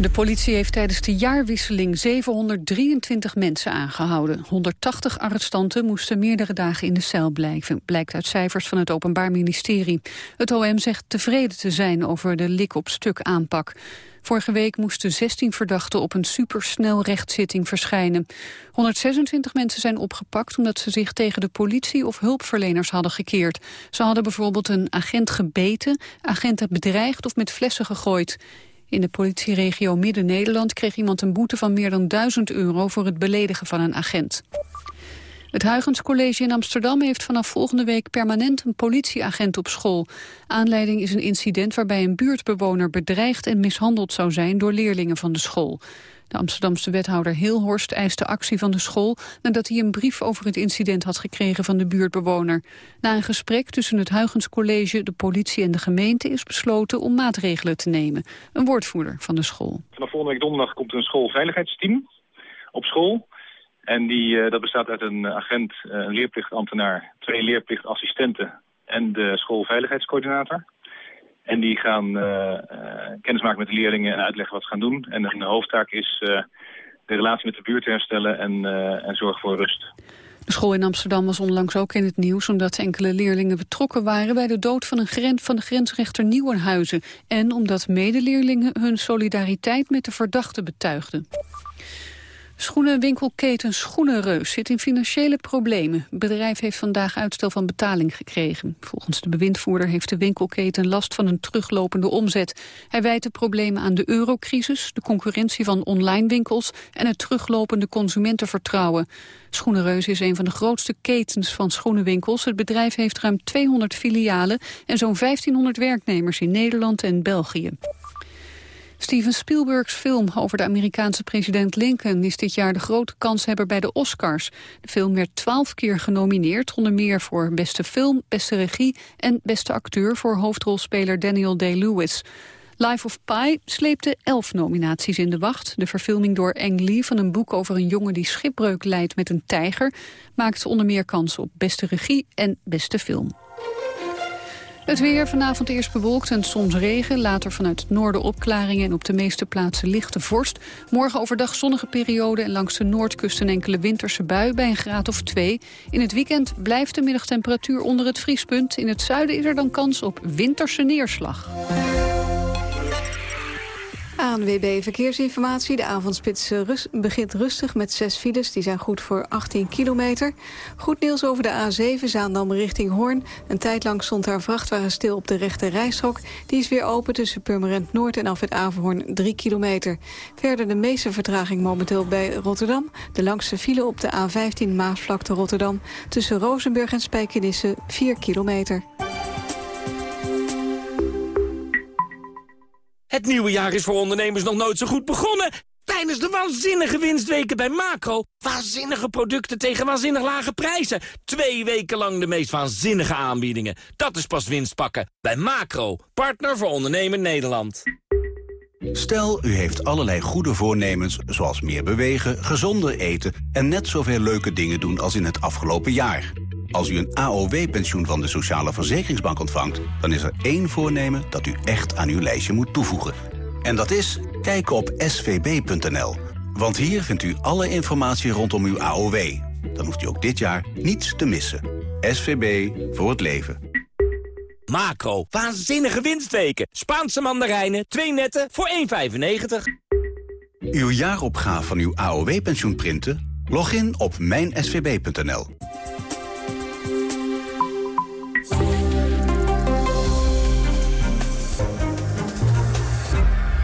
De politie heeft tijdens de jaarwisseling 723 mensen aangehouden. 180 arrestanten moesten meerdere dagen in de cel blijven, blijkt uit cijfers van het Openbaar Ministerie. Het OM zegt tevreden te zijn over de lik-op-stuk aanpak. Vorige week moesten 16 verdachten op een supersnel rechtszitting verschijnen. 126 mensen zijn opgepakt omdat ze zich tegen de politie of hulpverleners hadden gekeerd. Ze hadden bijvoorbeeld een agent gebeten, agenten bedreigd of met flessen gegooid. In de politieregio Midden-Nederland kreeg iemand een boete van meer dan 1000 euro voor het beledigen van een agent. Het Huygens College in Amsterdam heeft vanaf volgende week permanent een politieagent op school. Aanleiding is een incident waarbij een buurtbewoner bedreigd en mishandeld zou zijn door leerlingen van de school. De Amsterdamse wethouder Hilhorst eiste actie van de school... nadat hij een brief over het incident had gekregen van de buurtbewoner. Na een gesprek tussen het Huygens College, de politie en de gemeente... is besloten om maatregelen te nemen. Een woordvoerder van de school. Vanaf volgende week donderdag komt een schoolveiligheidsteam op school. En die, uh, dat bestaat uit een agent, uh, een leerplichtambtenaar, twee leerplichtassistenten en de schoolveiligheidscoördinator. En die gaan uh, kennis maken met de leerlingen en uitleggen wat ze gaan doen. En de hoofdtaak is de relatie met de buurt te herstellen en, en zorg voor rust. De school in Amsterdam was onlangs ook in het nieuws... omdat enkele leerlingen betrokken waren bij de dood van, een grens, van de grensrechter Nieuwenhuizen... en omdat medeleerlingen hun solidariteit met de verdachte betuigden. Schoenenwinkelketen Schoenenreus zit in financiële problemen. Het bedrijf heeft vandaag uitstel van betaling gekregen. Volgens de bewindvoerder heeft de winkelketen last van een teruglopende omzet. Hij wijt de problemen aan de eurocrisis, de concurrentie van online winkels... en het teruglopende consumentenvertrouwen. Schoenenreus is een van de grootste ketens van schoenenwinkels. Het bedrijf heeft ruim 200 filialen en zo'n 1500 werknemers in Nederland en België. Steven Spielbergs film over de Amerikaanse president Lincoln... is dit jaar de grote kanshebber bij de Oscars. De film werd twaalf keer genomineerd, onder meer voor beste film, beste regie... en beste acteur voor hoofdrolspeler Daniel Day-Lewis. Life of Pi sleepte elf nominaties in de wacht. De verfilming door Ang Lee van een boek over een jongen die schipbreuk leidt met een tijger... maakt onder meer kans op beste regie en beste film. Het weer vanavond eerst bewolkt en soms regen. Later vanuit het noorden opklaringen en op de meeste plaatsen lichte vorst. Morgen overdag zonnige periode en langs de noordkust een enkele winterse bui bij een graad of twee. In het weekend blijft de middagtemperatuur onder het vriespunt. In het zuiden is er dan kans op winterse neerslag. ANWB Verkeersinformatie. De avondspits eh, begint rustig met zes files. Die zijn goed voor 18 kilometer. Goed nieuws over de A7 Zaandam richting Hoorn. Een tijd lang stond daar vrachtwagen stil op de rechte rijstrook. Die is weer open tussen Purmerend Noord en af het Averhoorn 3 kilometer. Verder de meeste vertraging momenteel bij Rotterdam. De langste file op de A15 Maasvlakte Rotterdam. Tussen Rozenburg en Spijkenisse 4 kilometer. Het nieuwe jaar is voor ondernemers nog nooit zo goed begonnen. Tijdens de waanzinnige winstweken bij Macro. Waanzinnige producten tegen waanzinnig lage prijzen. Twee weken lang de meest waanzinnige aanbiedingen. Dat is pas winst pakken. Bij Macro, partner voor ondernemen Nederland. Stel, u heeft allerlei goede voornemens, zoals meer bewegen, gezonder eten... en net zoveel leuke dingen doen als in het afgelopen jaar. Als u een AOW-pensioen van de Sociale Verzekeringsbank ontvangt... dan is er één voornemen dat u echt aan uw lijstje moet toevoegen. En dat is kijken op svb.nl. Want hier vindt u alle informatie rondom uw AOW. Dan hoeft u ook dit jaar niets te missen. SVB voor het leven. Macro, waanzinnige winstweken. Spaanse mandarijnen, twee netten voor 1,95. Uw jaaropgave van uw AOW-pensioen printen? Log in op mijnsvb.nl.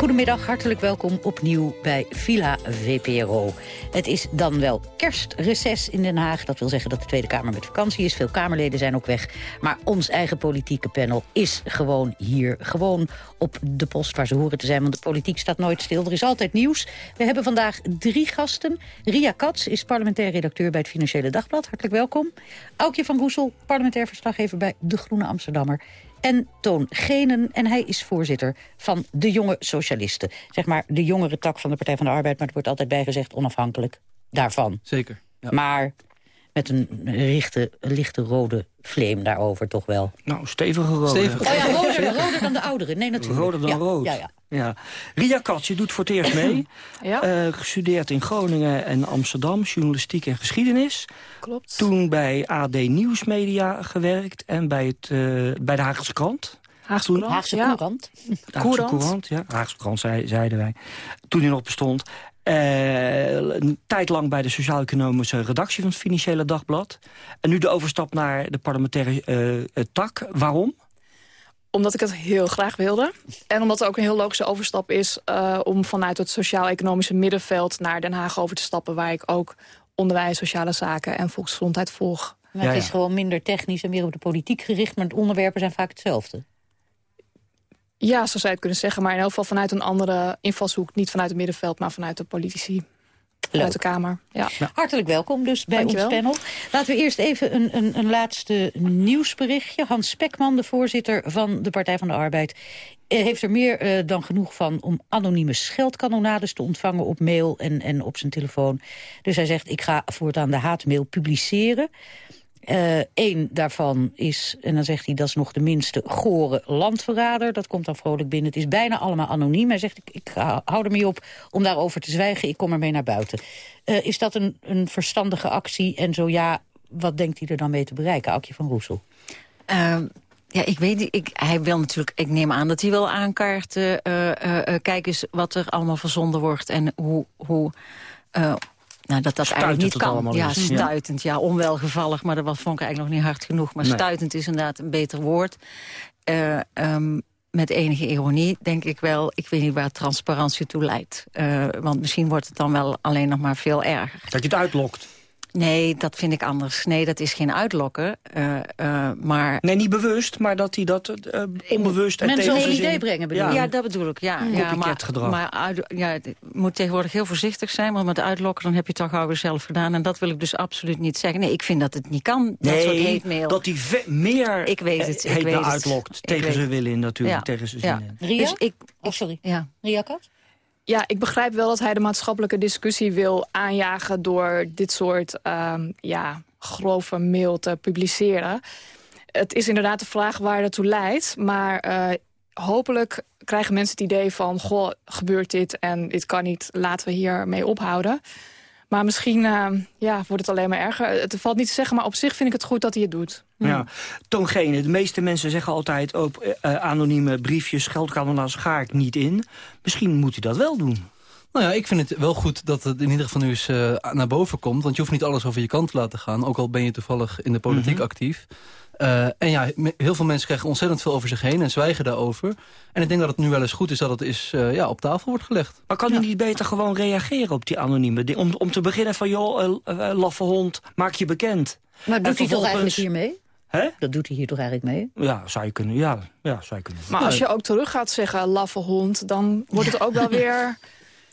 Goedemiddag, hartelijk welkom opnieuw bij Villa VPRO. Het is dan wel kerstreces in Den Haag. Dat wil zeggen dat de Tweede Kamer met vakantie is. Veel Kamerleden zijn ook weg. Maar ons eigen politieke panel is gewoon hier. Gewoon op de post waar ze horen te zijn. Want de politiek staat nooit stil. Er is altijd nieuws. We hebben vandaag drie gasten. Ria Katz is parlementair redacteur bij het Financiële Dagblad. Hartelijk welkom. Aukje van Goesel, parlementair verslaggever bij De Groene Amsterdammer. En Toon Genen. En hij is voorzitter van de Jonge Socialisten. Zeg maar de jongere tak van de Partij van de Arbeid... maar het wordt altijd bijgezegd onafhankelijk daarvan. Zeker. Ja. Maar met een lichte, lichte rode vleem daarover toch wel. Nou, stevige rode. Stevig. Oh ja, roder, roder dan de ouderen. Nee, natuurlijk. Roder dan ja, rood. Ja, ja. Ja. Ria Katz, je doet voor het eerst mee. Ja. Eh, gestudeerd in Groningen en Amsterdam, journalistiek en geschiedenis. Klopt. Toen bij AD Nieuwsmedia gewerkt en bij, het, eh, bij de Haagse Krant. Haagse Toen- Courant, Haagse ja. Courant. De Haagse Courant. Courant, ja. Haagse Krant, zei, zeiden wij. Toen die nog bestond. Eh, een tijd lang bij de Sociaal-Economische redactie van het Financiële Dagblad. En nu de overstap naar de parlementaire eh, eh, tak. Waarom? Omdat ik het heel graag wilde. En omdat er ook een heel logische overstap is... eh, om vanuit het sociaal-economische middenveld naar Den Haag over te stappen... waar ik ook onderwijs, sociale zaken en volksgezondheid volg. Maar Ja, het is gewoon minder technisch en meer op de politiek gericht... maar de onderwerpen zijn vaak hetzelfde. Ja, zo zou je het kunnen zeggen. Maar in elk geval vanuit een andere invalshoek. Niet vanuit het middenveld, maar vanuit de politici. De Kamer. Ja. Hartelijk welkom dus bij Dankjewel. ons panel. Laten we eerst even een, een, een laatste nieuwsberichtje. Hans Spekman, de voorzitter van de Partij van de Arbeid... eh, heeft er meer eh, dan genoeg van om anonieme scheldkanonades te ontvangen... op mail en, en op zijn telefoon. Dus hij zegt, ik ga voortaan de haatmail publiceren. Eén daarvan is, en dan zegt hij, dat is nog de minste, gore landverrader. Dat komt dan vrolijk binnen. Het is bijna allemaal anoniem. Hij zegt, ik, ik hou er mee op om daarover te zwijgen. Ik kom ermee naar buiten. Eh, is dat een, een verstandige actie? En zo ja, wat denkt hij er dan mee te bereiken? Aukje van Roesel. Ehm, ja, ik weet niet. Ik, hij wil natuurlijk. Ik neem aan dat hij wil aankaarten. eh eh, eh, kijk eens wat er allemaal verzonden wordt en hoe. hoe eh, nou, dat dat Stuitend eigenlijk niet kan. Ja, is. Stuitend. Ja, onwelgevallig. Maar dat was, vond ik eigenlijk nog niet hard genoeg. Maar Nee. stuitend is inderdaad een beter woord. Ehm, met enige ironie denk ik wel... ik weet niet waar transparantie toe leidt. Eh, want misschien wordt het dan wel alleen nog maar veel erger. Dat je het uitlokt. Nee, dat vind ik anders. Nee, dat is geen uitlokken. eh, eh, maar Nee, niet bewust, maar dat hij dat eh, onbewust en Mensen een idee brengen, bedoel Ja. Ja, dat bedoel ik, ja. ja maar, maar uit, ja, het moet tegenwoordig heel voorzichtig zijn... want met uitlokken dan heb je het toch gauw weer zelf gedaan. En dat wil ik dus absoluut niet zeggen. Nee, ik vind dat het niet kan, dat soort Nee, hate mail. dat hij meer Ik weet het, ik weet het. uitlokt. Tegen zijn het. wil in natuurlijk, Ja. tegen zijn Ja. zin in. Ria? Dus ik, Oh, sorry. ja. Ria Kat? Ja, ik begrijp wel dat hij de maatschappelijke discussie wil aanjagen... door dit soort ehm, ja, grove mail te publiceren. Het is inderdaad de vraag waar dat toe leidt. Maar eh, hopelijk krijgen mensen het idee van... goh, gebeurt dit en dit kan niet, laten we hiermee ophouden. Maar misschien eh, ja, wordt het alleen maar erger. Het valt niet te zeggen, maar op zich vind ik het goed dat hij het doet. Ja. Toongene, de meeste mensen zeggen altijd... ook eh, anonieme briefjes, geldkanonades ga ik niet in. Misschien moet hij dat wel doen. Nou ja, ik vind het wel goed dat het in ieder geval nu eens eh, naar boven komt. Want je hoeft niet alles over je kant te laten gaan. Ook al ben je toevallig in de politiek Mhm. actief. Eh, en ja, heel veel mensen krijgen ontzettend veel over zich heen en zwijgen daarover. En ik denk dat het nu wel eens goed is dat het is, eh, ja, op tafel wordt gelegd. Maar kan hij niet beter gewoon reageren op die anonieme dingen? Om, om te beginnen van, joh, eh, laffe hond, maak je bekend. Maar doet hij toch eigenlijk hiermee? Hè? Dat doet hij hier toch eigenlijk mee? Ja, zou je kunnen. Ja, ja zou je kunnen. Maar als je ook terug gaat zeggen, laffe hond... dan wordt het ook wel weer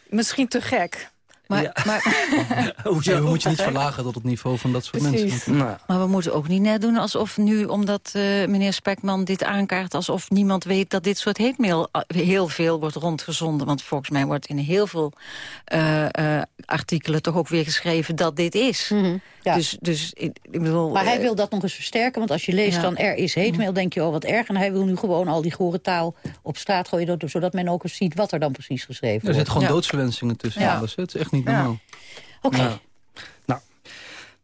misschien te gek. Maar, Ja. maar, Hoezo? Je moet je niet verlagen tot het niveau van dat soort Precies. mensen. Nou, maar we moeten ook niet net doen alsof nu, omdat eh, meneer Spekman dit aankaart... alsof niemand weet dat dit soort hate mail eh, heel veel wordt rondgezonden. Want volgens mij wordt in heel veel eh, eh, artikelen toch ook weer geschreven dat dit is. Ja. Dus, dus ik, ik bedoel... Maar hij wil dat nog eens versterken, want als je leest Ja. dan er is hate mail, denk je oh wat erg. En hij wil nu gewoon al die gore taal op straat gooien, dat- zodat men ook eens ziet wat er dan precies geschreven Er wordt. zitten gewoon Ja. doodsverwensingen tussen Ja. alles. Het is echt niet Ja. normaal. Oké, Ja.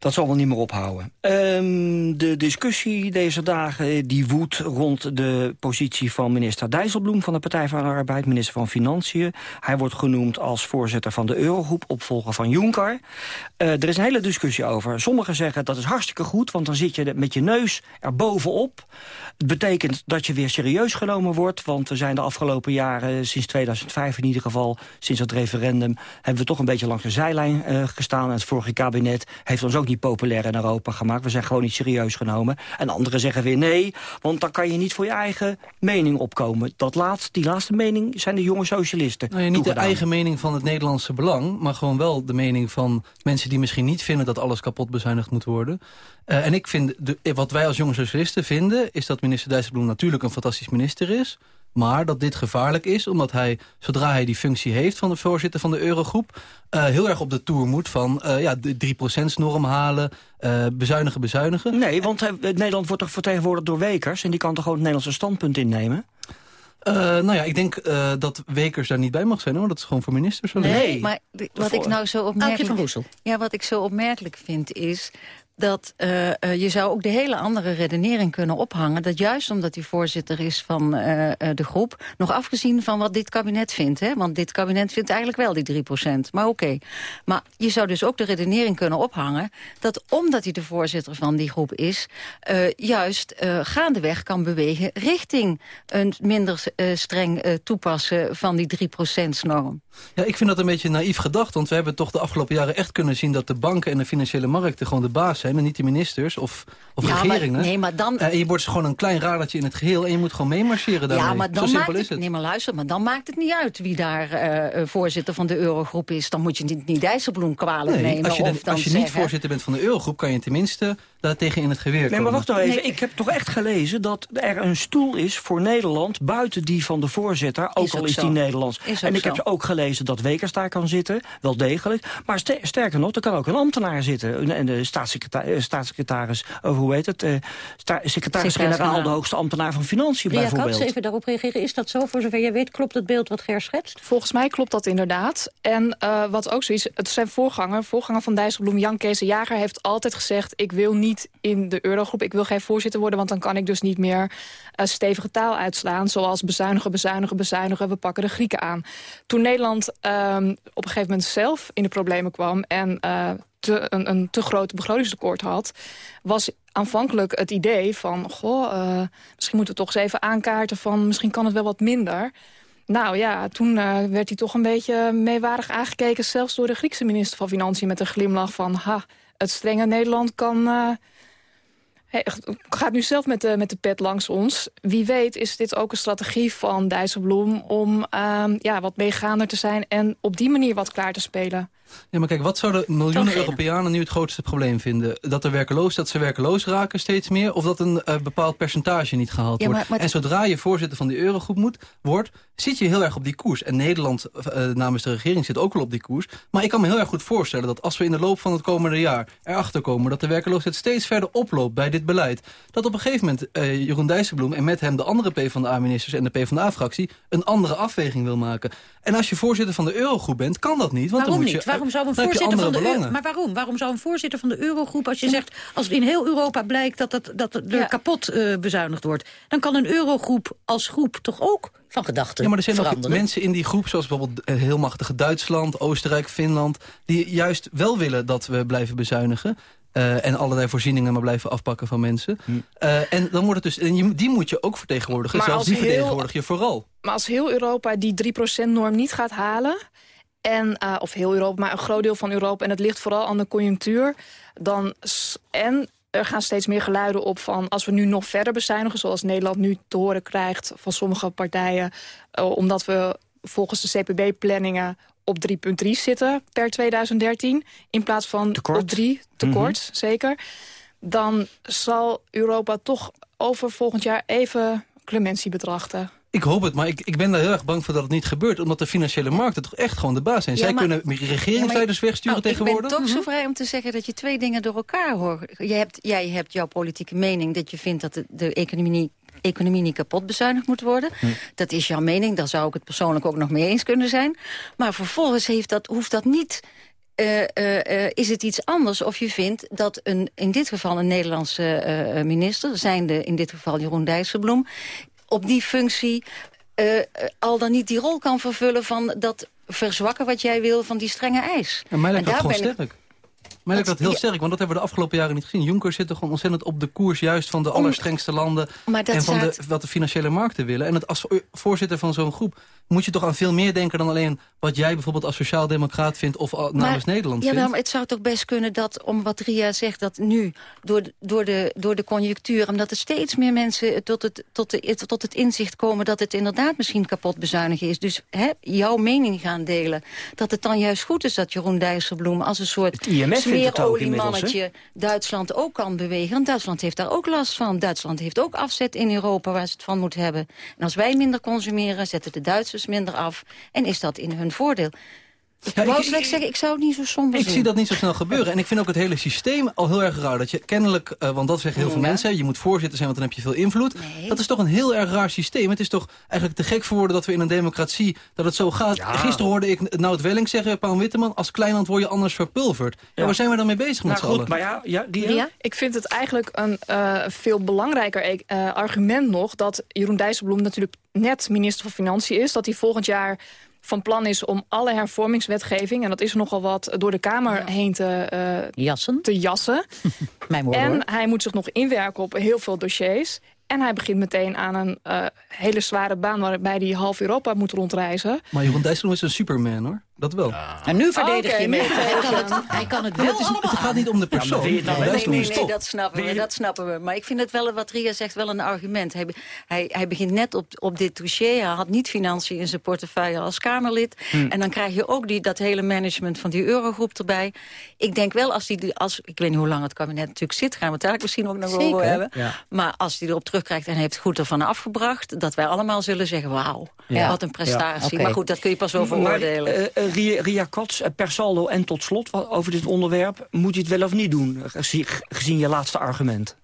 Dat zal wel niet meer ophouden. Ehm, de discussie deze dagen die woedt rond de positie van minister Dijsselbloem... van de Partij van de Arbeid, minister van Financiën. Hij wordt genoemd als voorzitter van de Eurogroep, opvolger van Juncker. Eh, er is een hele discussie over. Sommigen zeggen dat is hartstikke goed, want dan zit je met je neus er bovenop. Het betekent dat je weer serieus genomen wordt... want we zijn de afgelopen jaren, sinds 2005 in ieder geval... sinds het referendum, hebben we toch een beetje langs de zijlijn eh, gestaan. En het vorige kabinet heeft ons ook ook niet populair in Europa gemaakt. We zijn gewoon niet serieus genomen. En anderen zeggen weer nee, want dan kan je niet voor je eigen mening opkomen. Dat laatste, die laatste mening zijn de jonge socialisten nou ja, Niet de eigen mening van het Nederlandse belang... maar gewoon wel de mening van mensen die misschien niet vinden... dat alles kapot bezuinigd moet worden. Uh, en ik vind, de, wat wij als jonge socialisten vinden... is dat minister Dijsselbloem natuurlijk een fantastisch minister is... Maar dat dit gevaarlijk is, omdat hij, zodra hij die functie heeft... van de voorzitter van de Eurogroep, uh, heel erg op de toer moet van uh, ja, de 3%-norm halen, uh, bezuinigen, bezuinigen. Nee, want Nederland wordt toch vertegenwoordigd door Wekers... en die kan toch gewoon het Nederlandse standpunt innemen? Uh, nou ja, ik denk uh, dat Wekers daar niet bij mag zijn, hoor. Dat is gewoon voor ministers. Nee, nee. maar wat ik nou zo opmerkelijk... Van Ja, wat ik zo opmerkelijk vind is dat uh, uh, je zou ook de hele andere redenering kunnen ophangen... dat juist omdat hij voorzitter is van uh, de groep... nog afgezien van wat dit kabinet vindt. Hè? Want dit kabinet vindt eigenlijk wel die 3 procent. Maar oké. Maar je zou dus ook de redenering kunnen ophangen... dat omdat hij de voorzitter van die groep is... juist gaandeweg kan bewegen richting een minder streng toepassen... van die 3% norm. Ja, ik vind dat een beetje naïef gedacht. Want we hebben toch de afgelopen jaren echt kunnen zien... dat de banken en de financiële markten gewoon de baas zijn... en niet de ministers of, of ja, regeringen. Maar, nee, maar dan... Uh, en je wordt gewoon een klein radertje in het geheel... en je moet gewoon meemarcheren daarmee. Ja, maar dan Zo simpel maakt is het. Nee, maar luister, maar dan maakt het niet uit... wie daar uh, voorzitter van de Eurogroep is. Dan moet je niet, niet Dijsselbloem kwalijk nee, nemen. Als je, of dan als je zeggen... niet voorzitter bent van de Eurogroep... kan je tenminste daar tegen in het geweer komen. Nee, maar wacht nou even. Nee. Ik heb toch echt gelezen dat er een stoel is voor Nederland... buiten die van de voorzitter, ook is al is zo. die Nederlands. Is en ik zo. heb ook gelezen dat Wekers daar kan zitten, wel degelijk. Maar st sterker nog, er kan ook een ambtenaar zitten. En de staatssecretaris, staatssecretaris uh, hoe heet het? Uh, Secretaris-generaal, de hoogste ambtenaar van Financiën Ria bijvoorbeeld. Kaps, even daarop reageren. Is dat zo, voor zover jij weet, klopt het beeld wat Ger schetst? Volgens mij klopt dat inderdaad. En uh, wat ook zo is, het zijn voorganger, voorganger van Dijsselbloem, Jan Kees de Jager, heeft altijd gezegd, ik wil niet in de eurogroep, ik wil geen voorzitter worden, want dan kan ik dus niet meer uh, stevige taal uitslaan, zoals bezuinigen, bezuinigen, bezuinigen, we pakken de Grieken aan. Toen Nederland um, op een gegeven moment zelf in de problemen kwam en uh, een, een te groot begrotingstekort had, was aanvankelijk het idee van... goh, uh, misschien moeten we toch eens even aankaarten van... misschien kan het wel wat minder. Nou ja, toen uh, werd hij toch een beetje meewarig aangekeken... zelfs door de Griekse minister van Financiën met een glimlach van... ha, het strenge Nederland kan... Hey, gaat nu zelf met de, met de pet langs ons. Wie weet is dit ook een strategie van Dijsselbloem... om uh, ja, wat meegaander te zijn en op die manier wat klaar te spelen. Ja, maar kijk, wat zouden miljoenen Europeanen nu het grootste probleem vinden? Dat, er werkeloos, dat ze werkeloos raken steeds meer? Of dat een uh, bepaald percentage niet gehaald ja, maar, wordt? Maar, en zodra je voorzitter van die eurogroep moet, wordt... zit je heel erg op die koers. En Nederland uh, namens de regering zit ook wel op die koers. Maar ik kan me heel erg goed voorstellen dat als we in de loop van het komende jaar... erachter komen dat de werkeloosheid steeds verder oploopt bij dit beleid... dat op een gegeven moment uh, Jeroen Dijsselbloem en met hem de andere PvdA-ministers... en de PvdA-fractie een andere afweging wil maken. En als je voorzitter van de eurogroep bent, kan dat niet. Want waarom dan moet niet? Je, waarom zou een voorzitter van de maar waarom? Waarom zou een voorzitter van de Eurogroep, als je zegt, als in heel Europa blijkt dat, dat, dat er ja. kapot uh, bezuinigd wordt, dan kan een Eurogroep als groep toch ook van gedachten Ja, maar er zijn veranderen. ook mensen in die groep, zoals bijvoorbeeld heel machtige Duitsland, Oostenrijk, Finland, die juist wel willen dat we blijven bezuinigen. Uh, en allerlei voorzieningen maar blijven afpakken van mensen. Hm. Uh, en dan wordt het dus, en je, die moet je ook vertegenwoordigen. Maar Zelfs die heel, vertegenwoordig je vooral. Maar als heel Europa die 3%-norm niet gaat halen... En, uh, of heel Europa, maar een groot deel van Europa... en het ligt vooral aan de conjunctuur... dan en er gaan steeds meer geluiden op van... als we nu nog verder bezuinigen, zoals Nederland nu te horen krijgt... van sommige partijen, uh, omdat we volgens de CPB-planningen op 3,3 zitten per 2013... in plaats van tekort. op 3, tekort, mm -hmm. zeker... dan zal Europa toch over volgend jaar even clementie betrachten. Ik hoop het, maar ik, ik ben daar heel erg bang voor dat het niet gebeurt. Omdat de financiële markten toch echt gewoon de baas zijn. Ja, Zij maar, kunnen regeringsleiders ja, wegsturen nou, tegenwoordig. Ik ben toch zo vrij om te zeggen dat je twee dingen door elkaar hoort. Jij hebt, jij hebt jouw politieke mening dat je vindt dat de, de economie economie niet kapot bezuinigd moet worden. Hm. Dat is jouw mening, daar zou ik het persoonlijk ook nog mee eens kunnen zijn. Maar vervolgens heeft dat, hoeft dat niet uh, uh, is het iets anders of je vindt dat een, in dit geval een Nederlandse minister... zijnde in dit geval Jeroen Dijsselbloem... op die functie al dan niet die rol kan vervullen... van dat verzwakken wat jij wil van die strenge eis. Ja, mij lijkt dat gewoon sterk. Ik dat heel sterk, want dat hebben we de afgelopen jaren niet gezien. Juncker zit toch gewoon ontzettend op de koers juist van de allerstrengste landen... en van de, wat de financiële markten willen. En het, als voorzitter van zo'n groep moet je toch aan veel meer denken... dan alleen wat jij bijvoorbeeld als sociaal-democraat vindt of namens Nederland ja, vindt. maar het zou toch best kunnen dat, om wat Ria zegt... dat nu door de, door de, door de conjunctuur, omdat er steeds meer mensen tot het, tot, de, tot het inzicht komen... dat het inderdaad misschien kapot bezuinigen is. Dus hè, jouw mening gaan delen. Dat het dan juist goed is dat Jeroen Dijsselbloem als een soort smeeroliemannetje Duitsland ook kan bewegen. Want Duitsland heeft daar ook last van. Duitsland heeft ook afzet in Europa waar ze het van moet hebben. En als wij minder consumeren, zetten de Duitsers minder af. En is dat in hun voordeel. Ik ja, wou ik, zeggen, ik zou het niet zo somber Ik zie dat niet zo snel gebeuren. En ik vind ook het hele systeem al heel erg raar. Dat je kennelijk, uh, want dat zeggen heel veel mensen... je moet voorzitter zijn, want dan heb je veel invloed. Dat is toch een heel erg raar systeem. Het is toch eigenlijk te gek voor woorden dat we in een democratie... dat het zo gaat. Gisteren hoorde ik Nout Welling zeggen, Paul Witteman... als kleinland word je anders verpulverd. Ja, waar zijn we dan mee bezig met nou, z'n Maar ja, ja, die, Ik vind het eigenlijk een uh, veel belangrijker uh, argument nog... dat Jeroen Dijsselbloem natuurlijk net minister van Financiën is. Dat hij volgend jaar van plan is om alle hervormingswetgeving... en dat is nogal wat door de Kamer heen te, uh, jassen. te jassen. Mijn en hij moet zich nog inwerken op heel veel dossiers. En hij begint meteen aan een uh, hele zware baan... waarbij hij half Europa moet rondreizen. Maar Jeroen Dijsselbloem is een superman, hoor. Dat wel. En nu verdedig oh, je me. Hij kan het, hij kan het wel het, is, het gaat niet om de persoon. Ja, nou nee, nee, nee, dat snappen we. Dat snappen we. Maar ik vind het wel, wat Ria zegt, wel een argument. Hij, hij, hij begint net op, op dit dossier. Hij had niet financiën in zijn portefeuille als Kamerlid. Hm. En dan krijg je ook die, dat hele management van die eurogroep erbij. Ik denk wel, als die, als, ik weet niet hoe lang het kabinet natuurlijk zit... gaan we het daar misschien ook nog over hebben. Maar als hij erop terugkrijgt en heeft goed ervan afgebracht... dat wij allemaal zullen zeggen, wauw, wat een prestatie. Maar goed, dat kun je pas over oordelen. Uh, Ria, Ria Kots, eh, per saldo en tot slot over dit onderwerp. Moet je het wel of niet doen, gezien je laatste argument?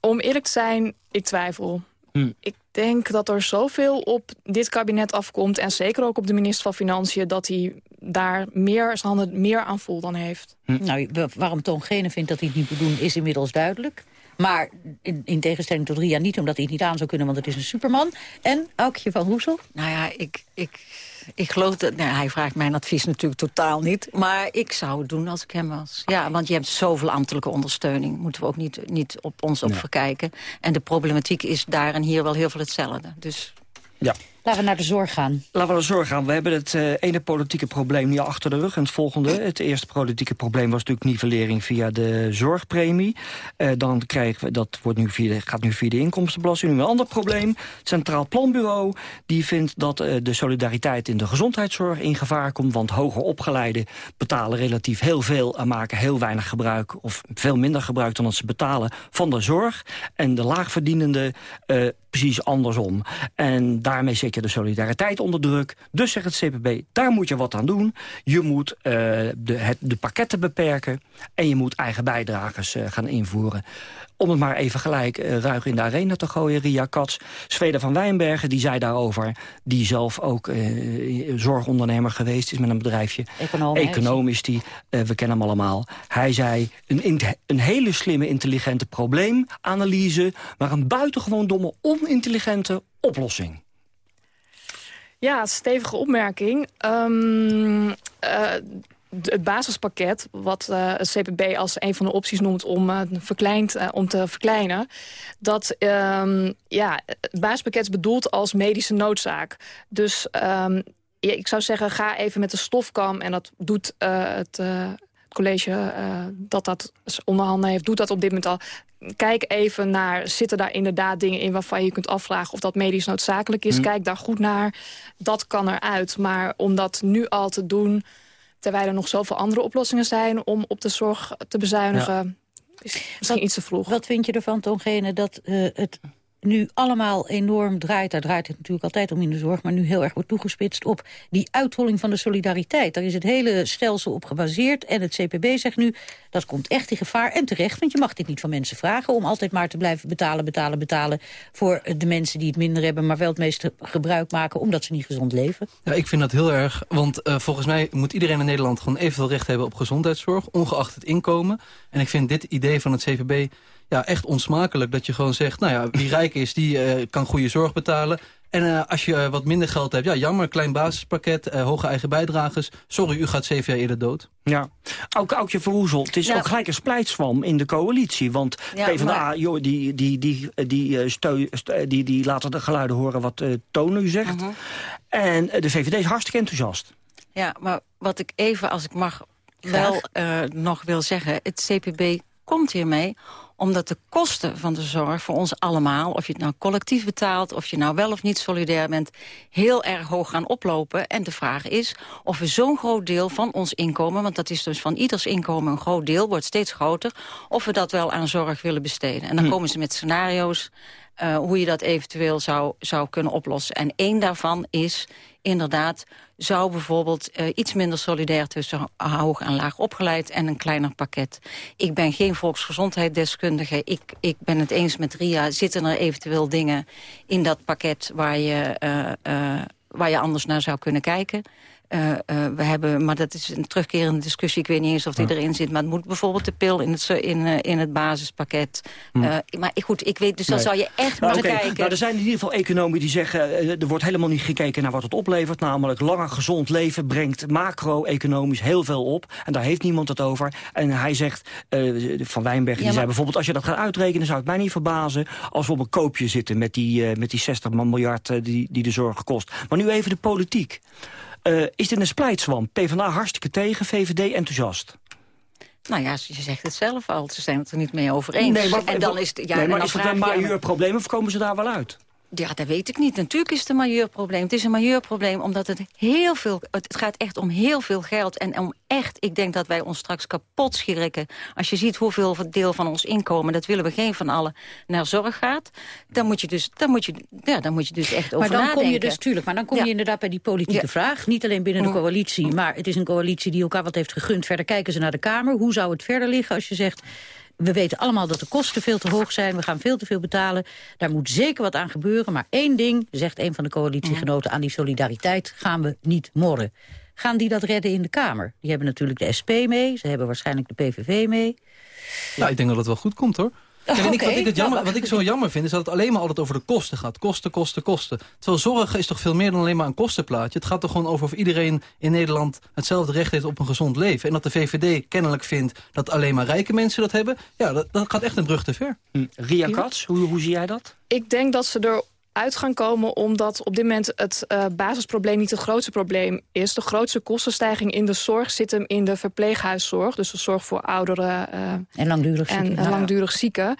Om eerlijk te zijn, ik twijfel. Hm. Ik denk dat er zoveel op dit kabinet afkomt... en zeker ook op de minister van Financiën... dat hij daar meer, zijn handen meer aan vol dan heeft. Hm. Nou, waarom Toon Gene vindt dat hij het niet moet doen... is inmiddels duidelijk. Maar in, in, tegenstelling tot Ria niet, omdat hij het niet aan zou kunnen... want het is een superman. En Aukje van Hoesel? Nou ja, ik, ik ik geloof dat... Nou, hij vraagt mijn advies natuurlijk totaal niet. Maar ik zou het doen als ik hem was. Ja, want je hebt zoveel ambtelijke ondersteuning. Moeten we ook niet, niet op ons op verkijken. En de problematiek is daar en hier wel heel veel hetzelfde. Dus... Ja. Laten we naar de zorg gaan. Laten we naar de zorg gaan. We hebben het uh, ene politieke probleem nu achter de rug. En het volgende, het eerste politieke probleem was natuurlijk nivellering via de zorgpremie. Uh, dan krijgen we, dat wordt nu via gaat nu via de inkomstenbelasting. Nu een ander probleem. Het Centraal Planbureau die vindt dat uh, de solidariteit in de gezondheidszorg in gevaar komt. Want hoger opgeleiden betalen relatief heel veel en maken heel weinig gebruik. Of veel minder gebruik dan dat ze betalen van de zorg. En de laagverdienende precies andersom. En daarmee zet je de solidariteit onder druk. Dus zegt het CPB, daar moet je wat aan doen. Je moet uh, de, het, de pakketten beperken. En je moet eigen bijdragers uh, gaan invoeren. Om het maar even gelijk uh, ruig in de arena te gooien, Ria Katz. Zweden van Wijnbergen, die zei daarover... die zelf ook zorgondernemer geweest is met een bedrijfje. Econoom is die, we kennen hem allemaal. Hij zei, een, een hele slimme, intelligente probleemanalyse... maar een buitengewoon domme, onintelligente oplossing. Ja, stevige opmerking. Um, uh, het basispakket, wat uh, het CPB als een van de opties noemt om, uh, verkleind, uh, om te verkleinen... dat um, ja, het basispakket is bedoeld als medische noodzaak. Dus um, ja, ik zou zeggen, ga even met de stofkam... en dat doet het, college dat dat onderhanden heeft, doet dat op dit moment al. Kijk even naar, zitten daar inderdaad dingen in waarvan je kunt afvragen of dat medisch noodzakelijk is. Mm. Kijk daar goed naar. Dat kan eruit. Maar om dat nu al te doen, terwijl er nog zoveel andere oplossingen zijn om op de zorg te bezuinigen, is misschien iets te vroeg. Wat vind je ervan, Tongene, dat uh, het nu allemaal enorm draait... daar draait het natuurlijk altijd om in de zorg... maar nu heel erg wordt toegespitst op die uitholling van de solidariteit. Daar is het hele stelsel op gebaseerd. En het CPB zegt nu, dat komt echt in gevaar. En terecht, want je mag dit niet van mensen vragen... om altijd maar te blijven betalen, betalen, betalen... voor de mensen die het minder hebben... maar wel het meeste gebruik maken omdat ze niet gezond leven. Ja, ik vind dat heel erg. Want uh, volgens mij moet iedereen in Nederland... gewoon evenveel recht hebben op gezondheidszorg... ongeacht het inkomen. En ik vind dit idee van het CPB ja, echt onsmakelijk dat je gewoon zegt... nou ja, wie rijk is, die uh, kan goede zorg betalen. En uh, als je uh, wat minder geld hebt, ja, jammer, klein basispakket, hoge eigen bijdragers. Sorry, u gaat zeven jaar eerder dood. Ja, ook Aukje Verhoezel, het is Ja. ook gelijk een splijtswam in de coalitie. Want Ja, PvdA, maar- joh, die, die, die, die, eh, steu, ste- die, die laten de geluiden horen wat eh Toon u zegt. Mhm. En eh, de VVD is hartstikke enthousiast. Ja, maar wat ik even, als ik mag, wel eh, nog wil zeggen... het CPB komt hiermee omdat de kosten van de zorg voor ons allemaal... of je het nou collectief betaalt, of je nou wel of niet solidair bent... heel erg hoog gaan oplopen. En de vraag is of we zo'n groot deel van ons inkomen... want dat is dus van ieders inkomen een groot deel, wordt steeds groter... of we dat wel aan zorg willen besteden. En dan Hm. komen ze met scenario's eh, hoe je dat eventueel zou, zou kunnen oplossen. En één daarvan is inderdaad... zou bijvoorbeeld eh, iets minder solidair tussen hoog en laag opgeleid... en een kleiner pakket. Ik ben geen volksgezondheidsdeskundige. Ik, ik ben het eens met Ria. Zitten er eventueel dingen in dat pakket... waar je, eh, eh, waar je anders naar zou kunnen kijken... Eh, eh, we hebben, maar dat is een terugkerende discussie. Ik weet niet eens of die erin zit. Maar het moet bijvoorbeeld de pil in het, in, eh, in het basispakket. Hm. Maar goed, ik weet, dus dan zou je echt Nou, moeten oké, kijken. Nou, er zijn in ieder geval economen die zeggen... er wordt helemaal niet gekeken naar wat het oplevert. Namelijk langer gezond leven brengt macro-economisch heel veel op. En daar heeft niemand het over. En hij zegt, Van Wijnberg, die Ja, zei bijvoorbeeld... als je dat gaat uitrekenen, zou het mij niet verbazen... als we op een koopje zitten met die, met die 60 miljard die, die de zorg kost. Maar nu even de politiek. Eh, is dit een splijtswam? PvdA hartstikke tegen, VVD enthousiast. Nou ja, je zegt het zelf al. Ze zijn het er niet mee over eens. Nee, maar, en dan is het, ja, nee, maar is het een majeur probleem of komen ze daar wel uit? Ja, dat weet ik niet. Natuurlijk is het een majeurprobleem. Het is een majeurprobleem omdat het heel veel... Het gaat echt om heel veel geld. En om echt... Ik denk dat wij ons straks kapot schrikken. Als je ziet hoeveel deel van ons inkomen... dat willen we geen van allen naar zorg gaat. Dan moet je dus, dan moet je, ja, dan moet je dus echt Maar over dan nadenken. kom je dus, tuurlijk, maar dan kom Ja. je inderdaad bij die politieke Ja. vraag. Niet alleen binnen de coalitie, maar het is een coalitie die elkaar wat heeft gegund. Verder kijken ze naar de Kamer. Hoe zou het verder liggen als je zegt... We weten allemaal dat de kosten veel te hoog zijn. We gaan veel te veel betalen. Daar moet zeker wat aan gebeuren. Maar één ding, zegt een van de coalitiegenoten... aan die solidariteit gaan we niet morren. Gaan die dat redden in de Kamer? Die hebben natuurlijk de SP mee. Ze hebben waarschijnlijk de PVV mee. Ja, ik denk dat het wel goed komt, hoor. Kijk, ik, wat, Oké, ik het jammer, nou, wat ik zo jammer vind, is dat het alleen maar altijd over de kosten gaat. Kosten, kosten, kosten. Terwijl zorg is toch veel meer dan alleen maar een kostenplaatje. Het gaat er gewoon over of iedereen in Nederland hetzelfde recht heeft op een gezond leven. En dat de VVD kennelijk vindt dat alleen maar rijke mensen dat hebben. Ja, dat, dat gaat echt een brug te ver. Ria Katz, hoe, hoe zie jij dat? Ik denk dat ze eruit gaan komen omdat op dit moment het eh, basisprobleem niet het grootste probleem is. De grootste kostenstijging in de zorg zit hem in de verpleeghuiszorg. Dus de zorg voor ouderen eh, En langdurig en zieken. eh, langdurig zieken.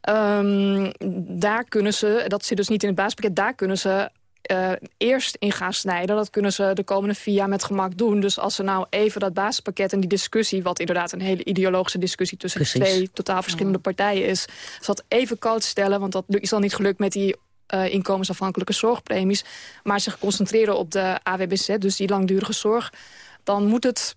Ehm, daar kunnen ze, dat zit dus niet in het basispakket, daar kunnen ze eh, eerst in gaan snijden. Dat kunnen ze de komende vier jaar met gemak doen. Dus als ze nou even dat basispakket en die discussie... wat inderdaad een hele ideologische discussie tussen Precies. twee totaal verschillende partijen is... als dat even koud stellen, want dat is al niet gelukt met die... eh, inkomensafhankelijke zorgpremies. Maar zich concentreren op de AWBZ, dus die langdurige zorg... dan moet het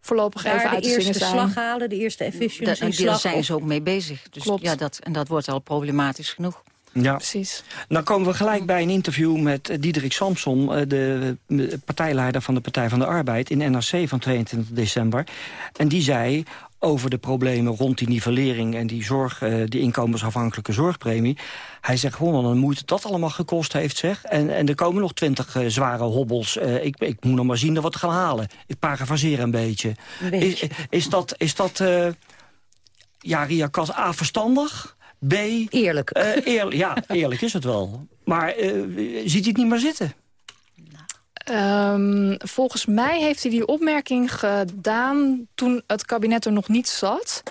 voorlopig even uit de te zingen eerste zijn. slag halen, de eerste efficiency en daar zijn ze ook mee bezig. Dus Klopt. Ja, dat, en dat wordt al problematisch genoeg. Ja. Precies. Dan komen we gelijk bij een interview met Diederik Samson... eh, de partijleider van de Partij van de Arbeid in NRC van 22 december. En die zei over de problemen rond die nivellering... en die, zorg, eh, die inkomensafhankelijke zorgpremie. Hij zegt gewoon wat een moeite dat allemaal gekost heeft, zeg. En, en er komen nog twintig eh, zware hobbels. Eh, ik, ik moet nog maar zien dat we het gaan halen. Ik parafraseer een beetje. Een beetje. Is, is dat... Is dat ja, Ria Kat, A, verstandig... B, Eerlijk. eerlijk, ja, eerlijk is het wel. Maar ziet hij het niet meer zitten? Ehm, volgens mij heeft hij die opmerking gedaan toen het kabinet er nog niet zat.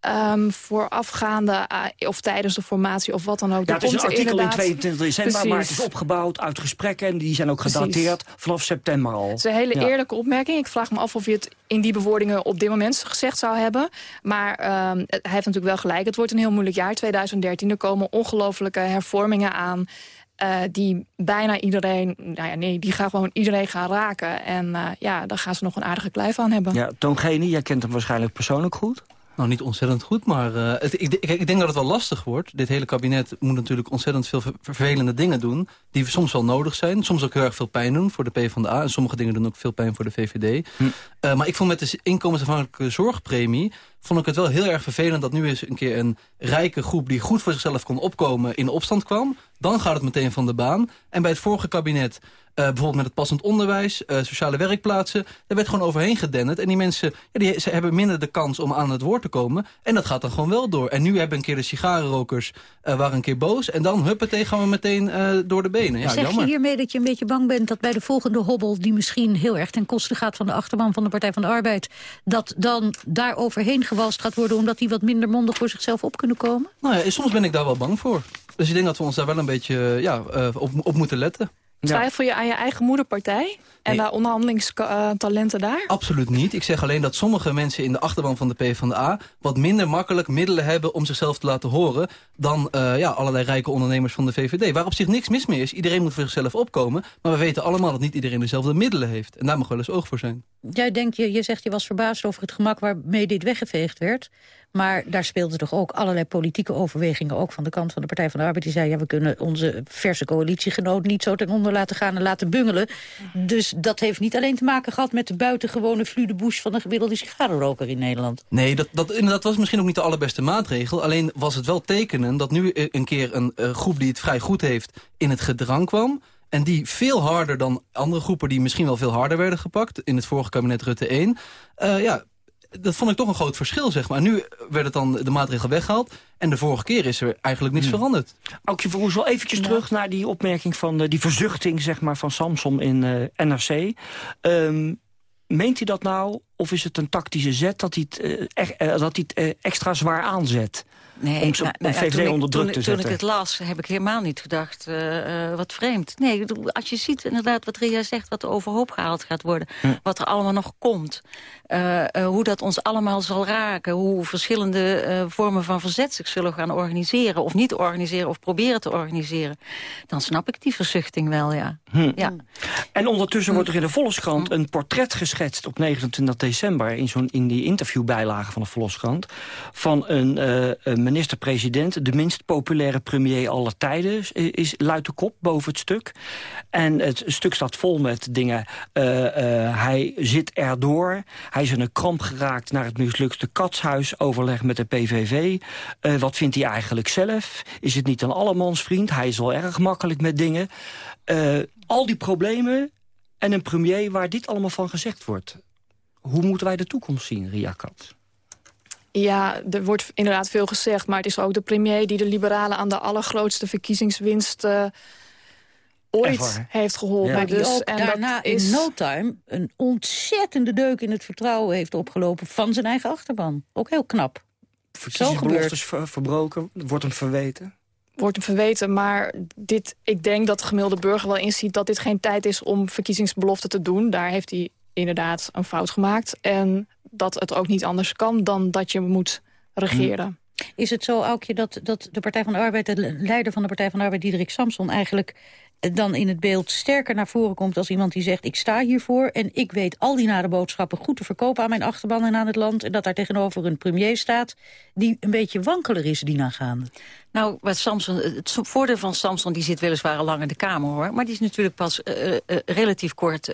Ehm, voorafgaande eh, of tijdens de formatie of wat dan ook. Ja, het is een artikel in inderdaad- 22 december, maar het is opgebouwd uit gesprekken... en die zijn ook Precies. gedateerd vanaf september al. Het is een hele Ja. eerlijke opmerking. Ik vraag me af of hij het in die bewoordingen op dit moment gezegd zou hebben. Maar ehm, hij heeft natuurlijk wel gelijk. Het wordt een heel moeilijk jaar, 2013. Er komen ongelofelijke hervormingen aan... eh, die bijna iedereen, nou ja, nee, die gaan gewoon iedereen gaan raken. En eh, ja, daar gaan ze nog een aardige klei van hebben. Ja, Toon Genie, jij kent hem waarschijnlijk persoonlijk goed. Nou, niet ontzettend goed, maar eh, het, ik, kijk, ik denk dat het wel lastig wordt. Dit hele kabinet moet natuurlijk ontzettend veel ver- vervelende dingen doen... die soms wel nodig zijn, soms ook heel erg veel pijn doen voor de PvdA... en sommige dingen doen ook veel pijn voor de VVD. Hm. Eh, maar ik vond met de inkomensafhankelijke zorgpremie... vond ik het wel heel erg vervelend dat nu eens een keer een rijke groep... die goed voor zichzelf kon opkomen, in opstand kwam. Dan gaat het meteen van de baan. En bij het vorige kabinet uh, bijvoorbeeld met het passend onderwijs, uh, sociale werkplaatsen. Daar werd gewoon overheen gedenderd. En die mensen ja, die, ze hebben minder de kans om aan het woord te komen. En dat gaat dan gewoon wel door. En nu hebben een keer de sigarenrokers uh, waren een keer boos. En dan huppatee gaan we meteen door de benen. Ja, zeg jammer. je hiermee dat je een beetje bang bent dat bij de volgende hobbel... die misschien heel erg ten koste gaat van de achterban van de Partij van de Arbeid... dat dan daar overheen gewalst gaat worden... omdat die wat minder mondig voor zichzelf op kunnen komen? Nou ja, soms ben ik daar wel bang voor. Dus ik denk dat we ons daar wel een beetje ja, op, op moeten letten. Twijfel je aan je eigen moederpartij? En nee. de onderhandelingstalenten daar? Absoluut niet. Ik zeg alleen dat sommige mensen in de achterban van de PvdA... wat minder makkelijk middelen hebben om zichzelf te laten horen... dan uh, ja, allerlei rijke ondernemers van de VVD. Waar op zich niks mis mee is. Iedereen moet voor zichzelf opkomen. Maar we weten allemaal dat niet iedereen dezelfde middelen heeft. En daar mag wel eens oog voor zijn. Jij denkt, je, je zegt je was verbaasd over het gemak waarmee dit weggeveegd werd. Maar daar speelden toch ook allerlei politieke overwegingen... ook van de kant van de Partij van de Arbeid. Die zei, ja, we kunnen onze verse coalitiegenoot niet zo ten onder laten gaan en laten bungelen. Dus dat heeft niet alleen te maken gehad met de buitengewone bush van een gemiddelde sigarenroker in Nederland. Nee, dat, dat, inderdaad was misschien ook niet de allerbeste maatregel. Alleen was het wel tekenen dat nu een keer een uh, groep die het vrij goed heeft... in het gedrang kwam... En die veel harder dan andere groepen die misschien wel veel harder werden gepakt... in het vorige kabinet Rutte 1... Uh, ja, dat vond ik toch een groot verschil, zeg maar. Nu werd het dan de maatregel weggehaald. En de vorige keer is er eigenlijk niets hmm. veranderd. Aukje Verhoes, wel eventjes terug naar die opmerking van de, die verzuchting zeg maar, van Samson in uh, NRC. Um, meent hij dat nou, of is het een tactische zet dat hij het, uh, echt, uh, dat hij het extra zwaar aanzet? Nee, om, nou, nou, VVD onder druk toen, te zetten. Toen ik het las, heb ik helemaal niet gedacht, uh, uh, wat vreemd. Nee, als je ziet inderdaad wat Ria zegt, wat er overhoop gehaald gaat worden. Hm. Wat er allemaal nog komt. Uh, hoe dat ons allemaal zal raken. Hoe verschillende vormen van verzet zich zullen gaan organiseren. Of niet organiseren, of proberen te organiseren. Dan snap ik die verzuchting wel, ja. Hm. ja. En ondertussen wordt er in de Volkskrant een portret geschetst op 29 december... in, zo'n in die interviewbijlage van de Volkskrant... van een, een minister-president, de minst populaire premier aller tijden... is luidt de kop boven het stuk. En het stuk staat vol met dingen. Uh, uh, hij zit erdoor. Hij is een kramp geraakt naar het mislukte katshuisoverleg met de PVV. Uh, wat vindt hij eigenlijk zelf? Is het niet een allemansvriend? Hij is wel erg makkelijk met dingen. al die problemen en een premier waar dit allemaal van gezegd wordt. Hoe moeten wij de toekomst zien, Ria Kat? Ja, er wordt inderdaad veel gezegd. Maar het is ook de premier die de liberalen aan de allergrootste verkiezingswinst... Uh, ooit heeft geholpen. Maar die dus, ook en daarna is... in no time een ontzettende deuk in het vertrouwen heeft opgelopen... van zijn eigen achterban. Ook heel knap. Verkiezingsbeloftes ver verbroken, wordt hem verweten wordt hem verweten. Maar dit, ik denk dat de gemiddelde burger wel inziet... dat dit geen tijd is om verkiezingsbeloften te doen. Daar heeft hij inderdaad een fout gemaakt. En dat het ook niet anders kan dan dat je moet regeren. Is het zo, Aukje, dat, dat de Partij van de Arbeid... de leider van de Partij van de Arbeid, Diederik Samson... eigenlijk dan in het beeld sterker naar voren komt als iemand die zegt... ik sta hiervoor en ik weet al die nare boodschappen goed te verkopen... aan mijn achterban en aan het land. En dat daar tegenover een premier staat... die een beetje wankeler is dienaangaande. Nou, wat Samson, het voordeel van Samson, die zit weliswaar al lang in de Kamer, hoor. Maar die is natuurlijk pas uh, uh, relatief kort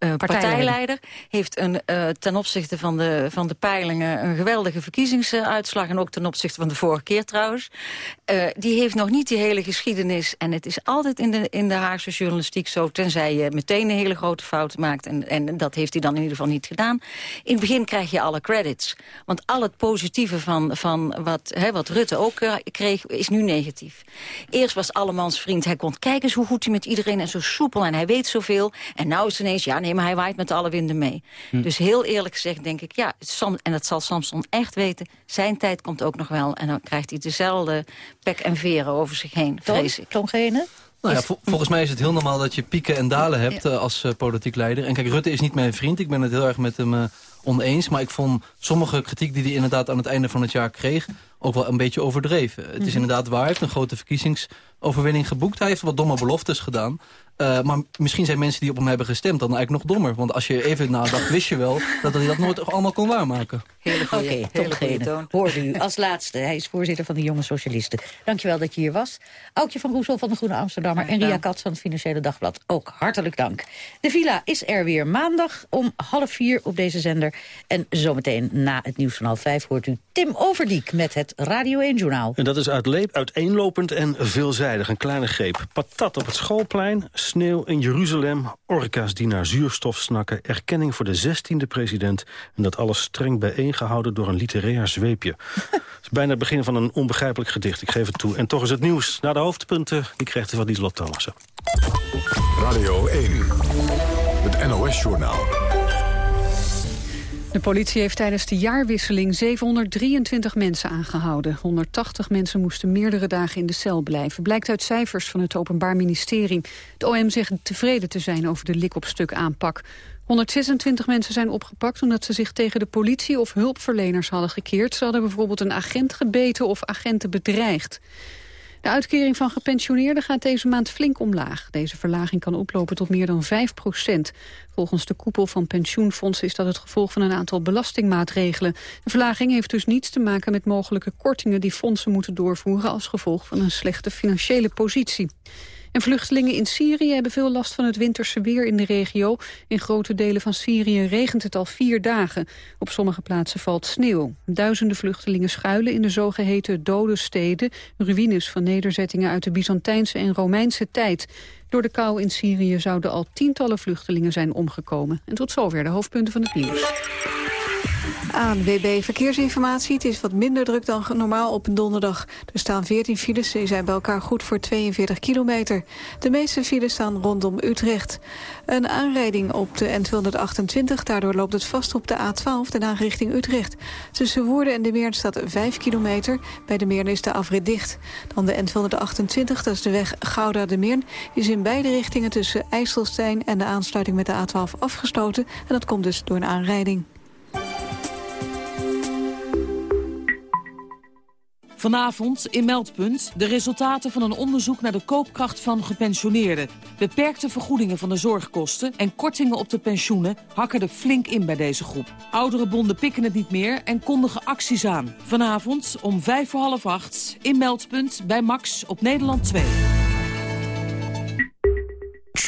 uh, partijleider. Heeft een, uh, ten opzichte van de, van de peilingen een geweldige verkiezingsuitslag. En ook ten opzichte van de vorige keer trouwens. Uh, die heeft nog niet die hele geschiedenis. En het is altijd in de, in de Haagse journalistiek zo. Tenzij je meteen een hele grote fout maakt. En, en dat heeft hij dan in ieder geval niet gedaan. In het begin krijg je alle credits. Want al het positieve van, van wat, hè, wat Rutte ook kreeg, is nu negatief. Eerst was Allemans vriend. Hij kon kijken eens hoe goed hij met iedereen en zo soepel. En hij weet zoveel. En nou is het ineens, ja nee, maar hij waait met alle winden mee. Hm. Dus heel eerlijk gezegd denk ik, ja, Sam, en dat zal Samson echt weten... zijn tijd komt ook nog wel en dan krijgt hij dezelfde pek en veren over zich heen, vrees ik. Tom Gene? Nou ja, volgens mij is het heel normaal dat je pieken en dalen hebt uh, als uh, politiek leider. En kijk, Rutte is niet mijn vriend. Ik ben het heel erg met hem uh, oneens. Maar ik vond sommige kritiek die hij inderdaad aan het einde van het jaar kreeg ook wel een beetje overdreven. Het is Mhm. inderdaad waar, hij heeft een grote verkiezingsoverwinning geboekt. Hij heeft wat domme beloftes gedaan. Uh, maar misschien zijn mensen die op hem hebben gestemd dan eigenlijk nog dommer. Want als je even nadacht, wist je wel dat hij dat nooit allemaal kon waarmaken. Hele goede, Oké, okay. Hoorde u als laatste. Hij is voorzitter van de Jonge Socialisten. Dankjewel dat je hier was. Aukje van Roesel van de Groene Amsterdammer... en Ria Katz van het Financiële Dagblad. Ook hartelijk dank. De villa is er weer maandag om half vier op deze zender. En zometeen na het nieuws van half vijf hoort u Tim Overdiek... met het Radio 1-journaal. En dat is uiteenlopend en veelzijdig. Een kleine greep. Patat op het schoolplein, sneeuw in Jeruzalem... orka's die naar zuurstof snakken, erkenning voor de 16e president... en dat alles streng bijeengehouden door een literair zweepje. Het is bijna het begin van een onbegrijpelijk gedicht, ik geef het toe. En toch is het nieuws. Naar de hoofdpunten, die krijgt u van Lieslot Thomassen. Radio 1, het NOS-journaal. De politie heeft tijdens de jaarwisseling 723 mensen aangehouden. 180 mensen moesten meerdere dagen in de cel blijven. Blijkt uit cijfers van het Openbaar Ministerie. De OM zegt tevreden te zijn over de lik-op-stuk aanpak. 126 mensen zijn opgepakt omdat ze zich tegen de politie of hulpverleners hadden gekeerd. Ze hadden bijvoorbeeld een agent gebeten of agenten bedreigd. De uitkering van gepensioneerden gaat deze maand flink omlaag. Deze verlaging kan oplopen tot meer dan 5 procent. Volgens de koepel van pensioenfondsen is dat het gevolg van een aantal belastingmaatregelen. De verlaging heeft dus niets te maken met mogelijke kortingen die fondsen moeten doorvoeren als gevolg van een slechte financiële positie. En vluchtelingen in Syrië hebben veel last van het winterse weer in de regio. In grote delen van Syrië regent het al vier dagen. Op sommige plaatsen valt sneeuw. Duizenden vluchtelingen schuilen in de zogeheten dode steden... ruïnes van nederzettingen uit de Byzantijnse en Romeinse tijd. Door de kou in Syrië zouden al tientallen vluchtelingen zijn omgekomen. En tot zover de hoofdpunten van het nieuws. ANWB Verkeersinformatie. Het is wat minder druk dan normaal op een donderdag. Er staan 14 files, die zijn bij elkaar goed voor 42 kilometer. De meeste files staan rondom Utrecht. Een aanrijding op de N228, daardoor loopt het vast op de A12, Den Haag richting Utrecht. Tussen Woerden en de Meern staat 5 kilometer. Bij de Meern is de afrit dicht. Dan de N228, dat is de weg Gouda-de Meern. Is in beide richtingen tussen IJsselstein en de aansluiting met de A12 afgesloten. En dat komt dus door een aanrijding. Vanavond in Meldpunt de resultaten van een onderzoek naar de koopkracht van gepensioneerden. Beperkte vergoedingen van de zorgkosten en kortingen op de pensioenen hakken er flink in bij deze groep. Oudere bonden pikken het niet meer en kondigen acties aan. Vanavond om vijf voor half acht in Meldpunt bij Max op Nederland 2.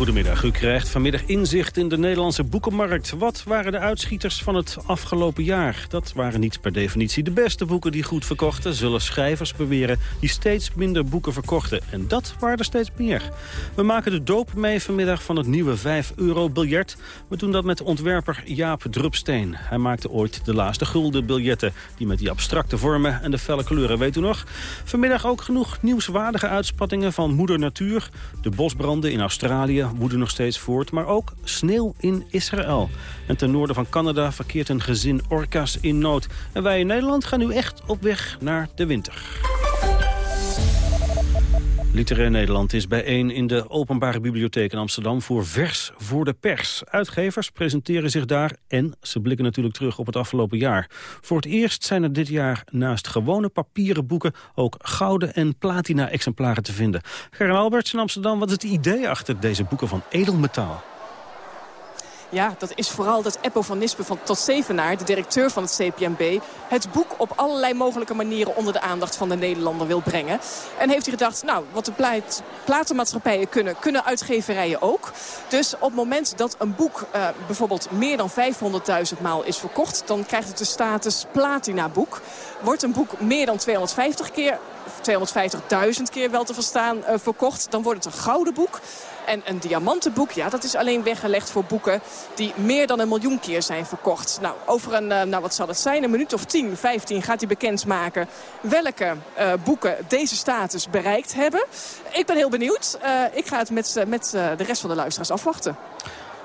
Goedemiddag, u krijgt vanmiddag inzicht in de Nederlandse boekenmarkt. Wat waren de uitschieters van het afgelopen jaar? Dat waren niet per definitie de beste boeken die goed verkochten... zullen schrijvers beweren die steeds minder boeken verkochten. En dat waren er steeds meer. We maken de doop mee vanmiddag van het nieuwe 5-euro-biljart. We doen dat met ontwerper Jaap Drupsteen. Hij maakte ooit de laatste gulden biljetten... die met die abstracte vormen en de felle kleuren, weet u nog? Vanmiddag ook genoeg nieuwswaardige uitspattingen van Moeder Natuur... de bosbranden in Australië woeden nog steeds voort, maar ook sneeuw in Israël. En ten noorden van Canada verkeert een gezin orka's in nood. En wij in Nederland gaan nu echt op weg naar de winter. Literair Nederland is bijeen in de Openbare Bibliotheek in Amsterdam voor Vers voor de Pers. Uitgevers presenteren zich daar en ze blikken natuurlijk terug op het afgelopen jaar. Voor het eerst zijn er dit jaar naast gewone papieren boeken ook gouden en platina exemplaren te vinden. Gerren Alberts in Amsterdam, wat is het idee achter deze boeken van edelmetaal? Ja, dat is vooral dat Eppo van Nispen van Tot Zevenaar, de directeur van het CPMB... het boek op allerlei mogelijke manieren onder de aandacht van de Nederlander wil brengen. En heeft hij gedacht, nou, wat de platenmaatschappijen kunnen, kunnen uitgeverijen ook. Dus op het moment dat een boek uh, bijvoorbeeld meer dan 500.000 maal is verkocht... dan krijgt het de status platina boek. Wordt een boek meer dan 250 keer 250.000 keer wel te verstaan uh, verkocht. Dan wordt het een gouden boek. En een diamantenboek, ja, dat is alleen weggelegd voor boeken die meer dan een miljoen keer zijn verkocht. Nou, over een, uh, nou wat zal het zijn, een minuut of 10, 15 gaat hij bekendmaken welke uh, boeken deze status bereikt hebben. Ik ben heel benieuwd. Uh, ik ga het met, met de rest van de luisteraars afwachten.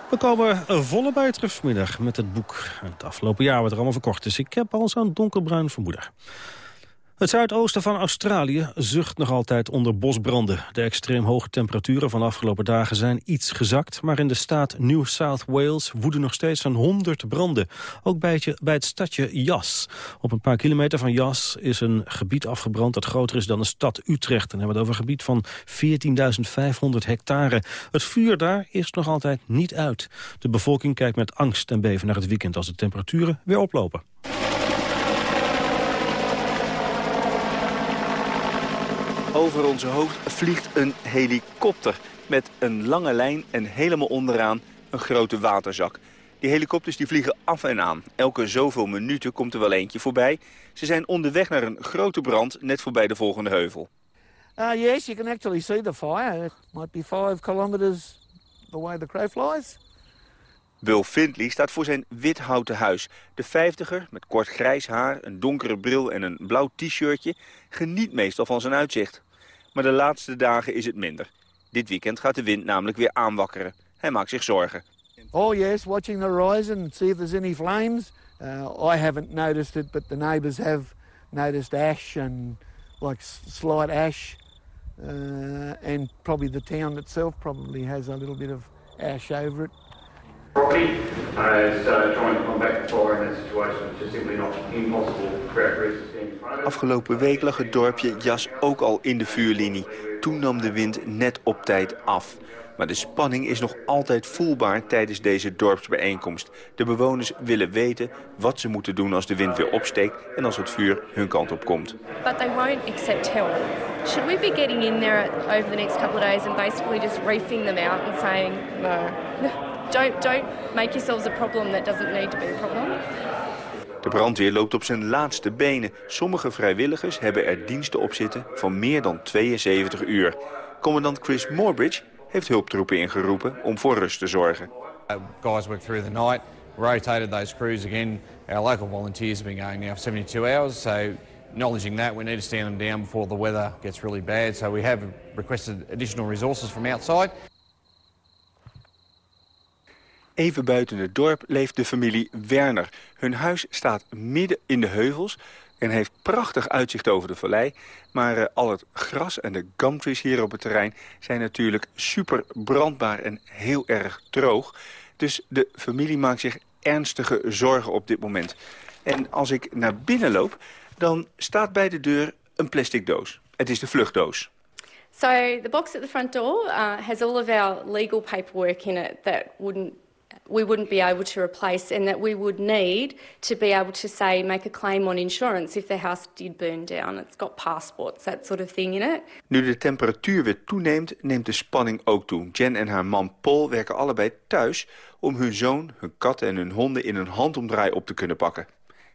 We komen volle bij terug vanmiddag met het boek. Het afgelopen jaar wat er allemaal verkocht is. Ik heb al zo'n donkerbruin vermoeden. Het zuidoosten van Australië zucht nog altijd onder bosbranden. De extreem hoge temperaturen van de afgelopen dagen zijn iets gezakt... maar in de staat New South Wales woeden nog steeds zo'n 100 branden. Ook bij het, bij het stadje Jas. Op een paar kilometer van Jas is een gebied afgebrand... dat groter is dan de stad Utrecht. En hebben we het over een gebied van 14.500 hectare. Het vuur daar is nog altijd niet uit. De bevolking kijkt met angst en beven naar het weekend... als de temperaturen weer oplopen. Over onze hoofd vliegt een helikopter met een lange lijn en helemaal onderaan een grote waterzak. Die helikopters die vliegen af en aan. Elke zoveel minuten komt er wel eentje voorbij. Ze zijn onderweg naar een grote brand net voorbij de volgende heuvel. Uh, yes, you can actually see the fire. It might be five kilometers the way the crow flies. Will Findley staat voor zijn wit houten huis. De vijftiger, met kort grijs haar, een donkere bril en een blauw t-shirtje... geniet meestal van zijn uitzicht. Maar de laatste dagen is het minder. Dit weekend gaat de wind namelijk weer aanwakkeren. Hij maakt zich zorgen. Oh yes, watching the horizon, see if there's any flames. Uh, I haven't noticed it, but the neighbours have noticed ash and like slight ash. Uh, and probably the town itself probably has a little bit of ash over it. Property is uh, trying to combat fire in that situation. It's just simply not impossible. Afgelopen week lag het dorpje Jas ook al in de vuurlinie. Toen nam de wind net op tijd af. Maar de spanning is nog altijd voelbaar tijdens deze dorpsbijeenkomst. De bewoners willen weten wat ze moeten doen als de wind weer opsteekt... en als het vuur hun kant op komt. But they won't accept help. Should we be getting in there over the next couple of days... and basically just reefing them out and saying... no, don't, don't make yourselves a problem that doesn't need to be a problem. De brandweer loopt op zijn laatste benen. Sommige vrijwilligers hebben er diensten op zitten van meer dan 72 uur. Commandant Chris Moorbridge heeft hulptroepen ingeroepen om voor rust te zorgen. Uh, guys worked through the night, rotated those crews again. Our local volunteers have been going now for 72 hours, so acknowledging that we need to stand them down before the weather gets really bad. So we have requested additional resources from outside. Even buiten het dorp leeft de familie Werner. Hun huis staat midden in de heuvels en heeft prachtig uitzicht over de vallei. Maar uh, al het gras en de gumtrees hier op het terrein zijn natuurlijk super brandbaar en heel erg droog. Dus de familie maakt zich ernstige zorgen op dit moment. En als ik naar binnen loop, dan staat bij de deur een plastic doos. Het is de vluchtdoos. So the box at the front door uh, has all of our legal paperwork in it that wouldn't we wouldn't be able to replace and that we would need to be able to say make a claim on insurance if the house did burn down. It's got passports, that sort of thing in it. Nu de temperatuur weer toeneemt, neemt de spanning ook toe. Jen en haar man Paul werken allebei thuis om hun zoon, hun katten en hun honden in een handomdraai op te kunnen pakken.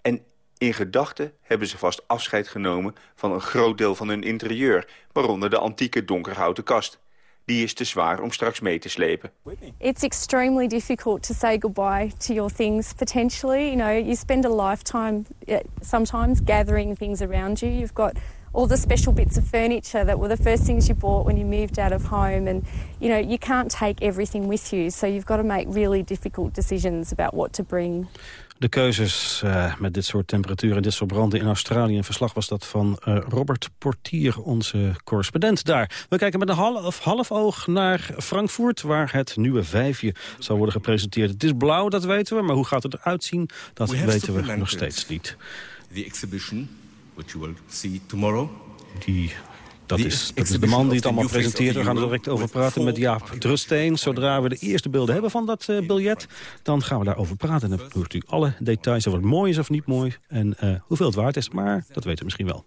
En in gedachten hebben ze vast afscheid genomen van een groot deel van hun interieur, waaronder de antieke donkerhouten kast. Die is te zwaar om straks mee te slepen. It's extremely difficult to say goodbye to your things potentially. You know, you spend a lifetime eh, sometimes gathering things around you. You've got all the special bits of furniture that were the first things you bought when you moved out of home. And, you know, you can't take everything with you. So you've got to make really difficult decisions about what to bring. De keuzes uh, met dit soort temperaturen en dit soort branden in Australië. Een verslag was dat van uh, Robert Portier, onze correspondent daar. We kijken met een half, half oog naar Frankfurt... waar het nieuwe vijfje zal worden gepresenteerd. Het is blauw, dat weten we, maar hoe gaat het eruit zien? Dat we weten we nog steeds niet. The exhibition, which you will see tomorrow... Die dat is, dat is, de man die het allemaal presenteert. We gaan er direct over praten met Jaap Drusteen. Zodra we de eerste beelden hebben van dat uh, biljet... dan gaan we daarover praten. En dan hoort u alle details over wat mooi is of niet mooi... en uh, hoeveel het waard is, maar dat weten we misschien wel.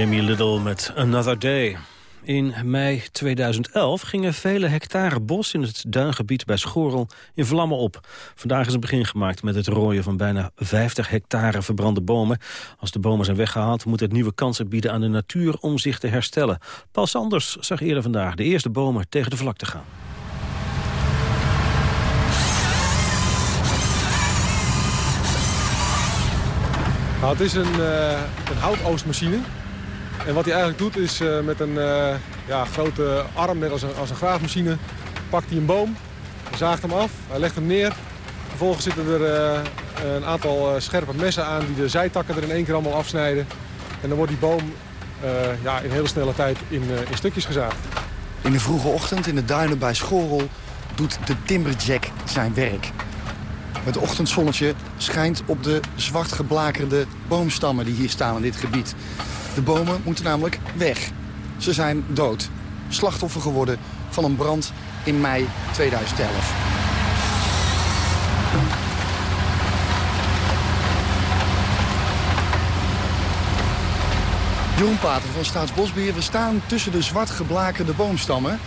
Jamie Little met Another Day. In mei 2011 gingen vele hectare bos in het duingebied bij Schorel in vlammen op. Vandaag is een begin gemaakt met het rooien van bijna 50 hectare verbrande bomen. Als de bomen zijn weggehaald moet het nieuwe kansen bieden aan de natuur om zich te herstellen. Paul Sanders zag eerder vandaag de eerste bomen tegen de vlakte gaan. Nou, het is een, uh, een. En wat hij eigenlijk doet is uh, met een uh, ja, grote arm, net als een, als een graafmachine, pakt hij een boom, zaagt hem af, hij legt hem neer. Vervolgens zitten er uh, een aantal scherpe messen aan die de zijtakken er in één keer allemaal afsnijden. En dan wordt die boom ja, in hele snelle tijd in, in stukjes gezaagd. In de vroege ochtend in de duinen bij Schorrel doet de timberjack zijn werk. Het ochtendzonnetje schijnt op de zwart geblakerde boomstammen die hier staan in dit gebied. De bomen moeten namelijk weg. Ze zijn dood. Slachtoffer geworden van een brand in mei 2011. Jeroen Pater van Staatsbosbeheer, we staan tussen de zwart geblakerde boomstammen.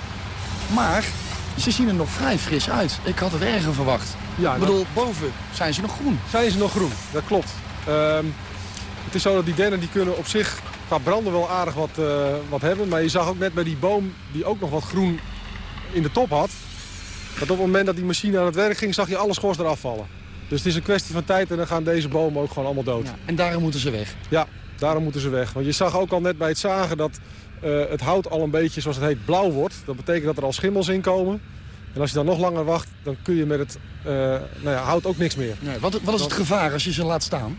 Maar ze zien er nog vrij fris uit. Ik had het erger verwacht. Ja, ik bedoel, boven zijn ze nog groen. Zijn ze nog groen, dat klopt. Ehm, het is zo dat die dennen die kunnen op zich qua branden wel aardig wat, uh, wat hebben. Maar je zag ook net bij die boom die ook nog wat groen in de top had... dat op het moment dat die machine aan het werk ging, zag je alle schors eraf vallen. Dus het is een kwestie van tijd en dan gaan deze bomen ook gewoon allemaal dood. Ja, en daarom moeten ze weg? Ja, daarom moeten ze weg. Want je zag ook al net bij het zagen dat uh, het hout al een beetje, zoals het heet, blauw wordt. Dat betekent dat er al schimmels in komen. En als je dan nog langer wacht, dan kun je met het uh, nou ja, hout ook niks meer. Nee, wat, wat is het gevaar als je ze laat staan?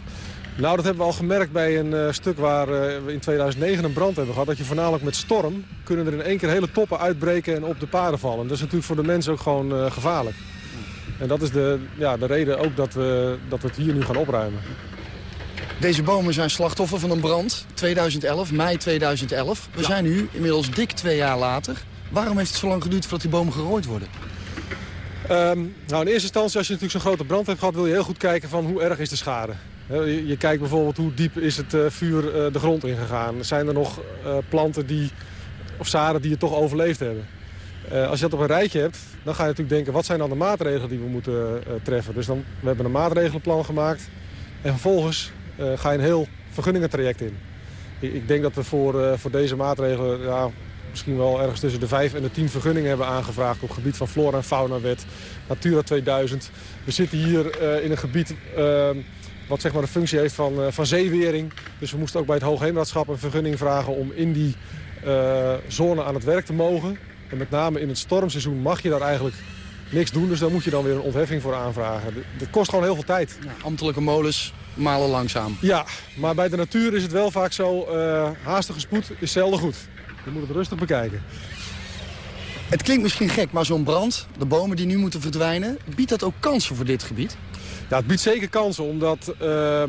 Nou, dat hebben we al gemerkt bij een uh, stuk waar uh, we in 2009 een brand hebben gehad. Dat je voornamelijk met storm kunnen er in één keer hele toppen uitbreken en op de paden vallen. Dat is natuurlijk voor de mensen ook gewoon uh, gevaarlijk. En dat is de, ja, de reden ook dat we, dat we het hier nu gaan opruimen. Deze bomen zijn slachtoffer van een brand, 2011, mei 2011. We ja. zijn nu inmiddels dik twee jaar later. Waarom heeft het zo lang geduurd voordat die bomen gerooid worden? Um, nou, in eerste instantie, als je natuurlijk zo'n grote brand hebt gehad... wil je heel goed kijken van hoe erg is de schade. Je, kijkt bijvoorbeeld hoe diep is het uh, vuur uh, de grond ingegaan. Zijn er nog uh, planten die, of zaden die het toch overleefd hebben? als je dat op een rijtje hebt, dan ga je natuurlijk denken... wat zijn dan de maatregelen die we moeten treffen? Dus dan, we hebben een maatregelenplan gemaakt. En vervolgens ga je een heel vergunningentraject in. Ik, denk dat we voor, voor deze maatregelen... Ja, misschien wel ergens tussen de vijf en de tien vergunningen hebben aangevraagd... op het gebied van flora- en faunawet, Natura 2000. We zitten hier in een gebied ehm, wat zeg maar de functie heeft van, uh, van zeewering. Dus we moesten ook bij het Hoogheemraadschap een vergunning vragen om in die uh, zone aan het werk te mogen. En met name in het stormseizoen mag je daar eigenlijk niks doen. Dus daar moet je dan weer een ontheffing voor aanvragen. Dat kost gewoon heel veel tijd. Ja, ambtelijke molens malen langzaam. Ja, maar bij de natuur is het wel vaak zo, uh, haastige spoed is zelden goed. Je moet het rustig bekijken. Het klinkt misschien gek, maar zo'n brand, de bomen die nu moeten verdwijnen... biedt dat ook kansen voor dit gebied? Ja, het biedt zeker kansen, omdat uh,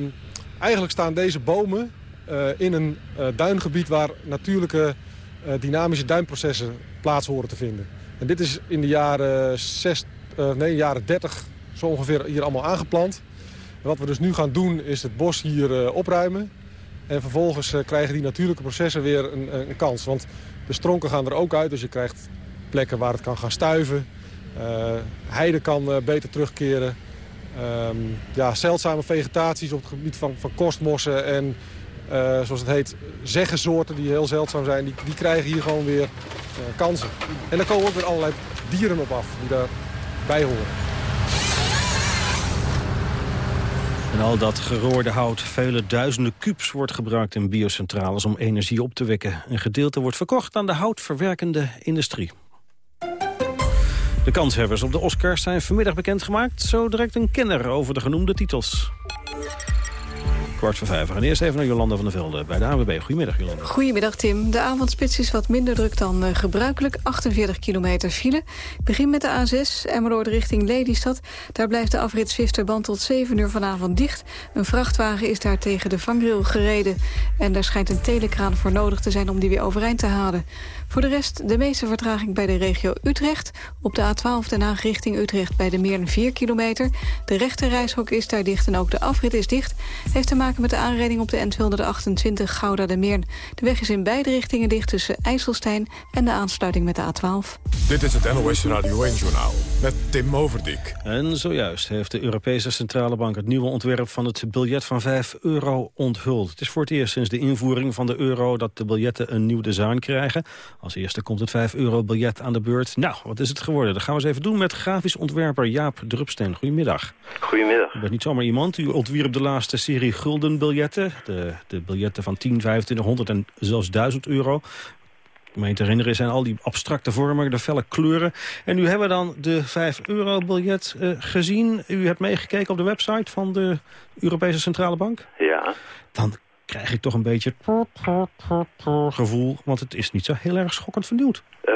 eigenlijk staan deze bomen uh, in een uh, duingebied waar natuurlijke dynamische duinprocessen plaats horen te vinden. En dit is in de jaren, zes, nee, jaren 30 zo ongeveer hier allemaal aangeplant. En wat we dus nu gaan doen is het bos hier opruimen. En vervolgens krijgen die natuurlijke processen weer een, een, kans. Want de stronken gaan er ook uit, dus je krijgt plekken waar het kan gaan stuiven. heide kan beter terugkeren. Um, ja, zeldzame vegetaties op het gebied van, van kostmossen en uh, zoals het heet zeggensoorten die heel zeldzaam zijn, die, die krijgen hier gewoon weer uh, kansen. En er komen ook weer allerlei dieren op af die daarbij horen. En al dat geroorde hout, vele duizenden kubus, wordt gebruikt in biocentrales om energie op te wekken. Een gedeelte wordt verkocht aan de houtverwerkende industrie. De kanshebbers op de Oscars zijn vanmiddag bekendgemaakt. Zo direct een kenner over de genoemde titels. Kwart voor vijf. We gaan eerst even naar Jolanda van der Velde bij de AWB. Goedemiddag, Jolanda. Goedemiddag, Tim. De avondspits is wat minder druk dan uh, gebruikelijk. 48 kilometer file. Begin met de A6, Emmeloord richting Lelystad. Daar blijft de afrit Zwifterband tot 7 uur vanavond dicht. Een vrachtwagen is daar tegen de vangrail gereden. En daar schijnt een telekraan voor nodig te zijn om die weer overeind te halen. Voor de rest de meeste vertraging bij de regio Utrecht. Op de A12 Den Haag richting Utrecht bij de meer dan 4 kilometer. De rechte reishok is daar dicht en ook de afrit is dicht. Heeft te maken met de aanrijding op de N228 Gouda de Meern. De weg is in beide richtingen dicht tussen IJsselstein en de aansluiting met de A12. Dit is het NOS Radio 1-journaal met Tim Overdijk. En zojuist heeft de Europese Centrale Bank het nieuwe ontwerp van het biljet van 5 euro onthuld. Het is voor het eerst sinds de invoering van de euro dat de biljetten een nieuw design krijgen. Als eerste komt het 5 euro biljet aan de beurt. Nou, wat is het geworden? Dat gaan we eens even doen met grafisch ontwerper Jaap Drupsteen. Goedemiddag. Goedemiddag. U bent niet zomaar iemand. U ontwierp de laatste serie guldenbiljetten. De, de biljetten van 10, 2500 en zelfs 1000 euro. Meen te herinneren zijn al die abstracte vormen, de felle kleuren. En nu hebben we dan de 5 euro biljet uh, gezien. U hebt meegekeken op de website van de Europese Centrale Bank? Ja. Dan krijg ik toch een beetje gevoel, want het is niet zo heel erg schokkend vernieuwd. Uh,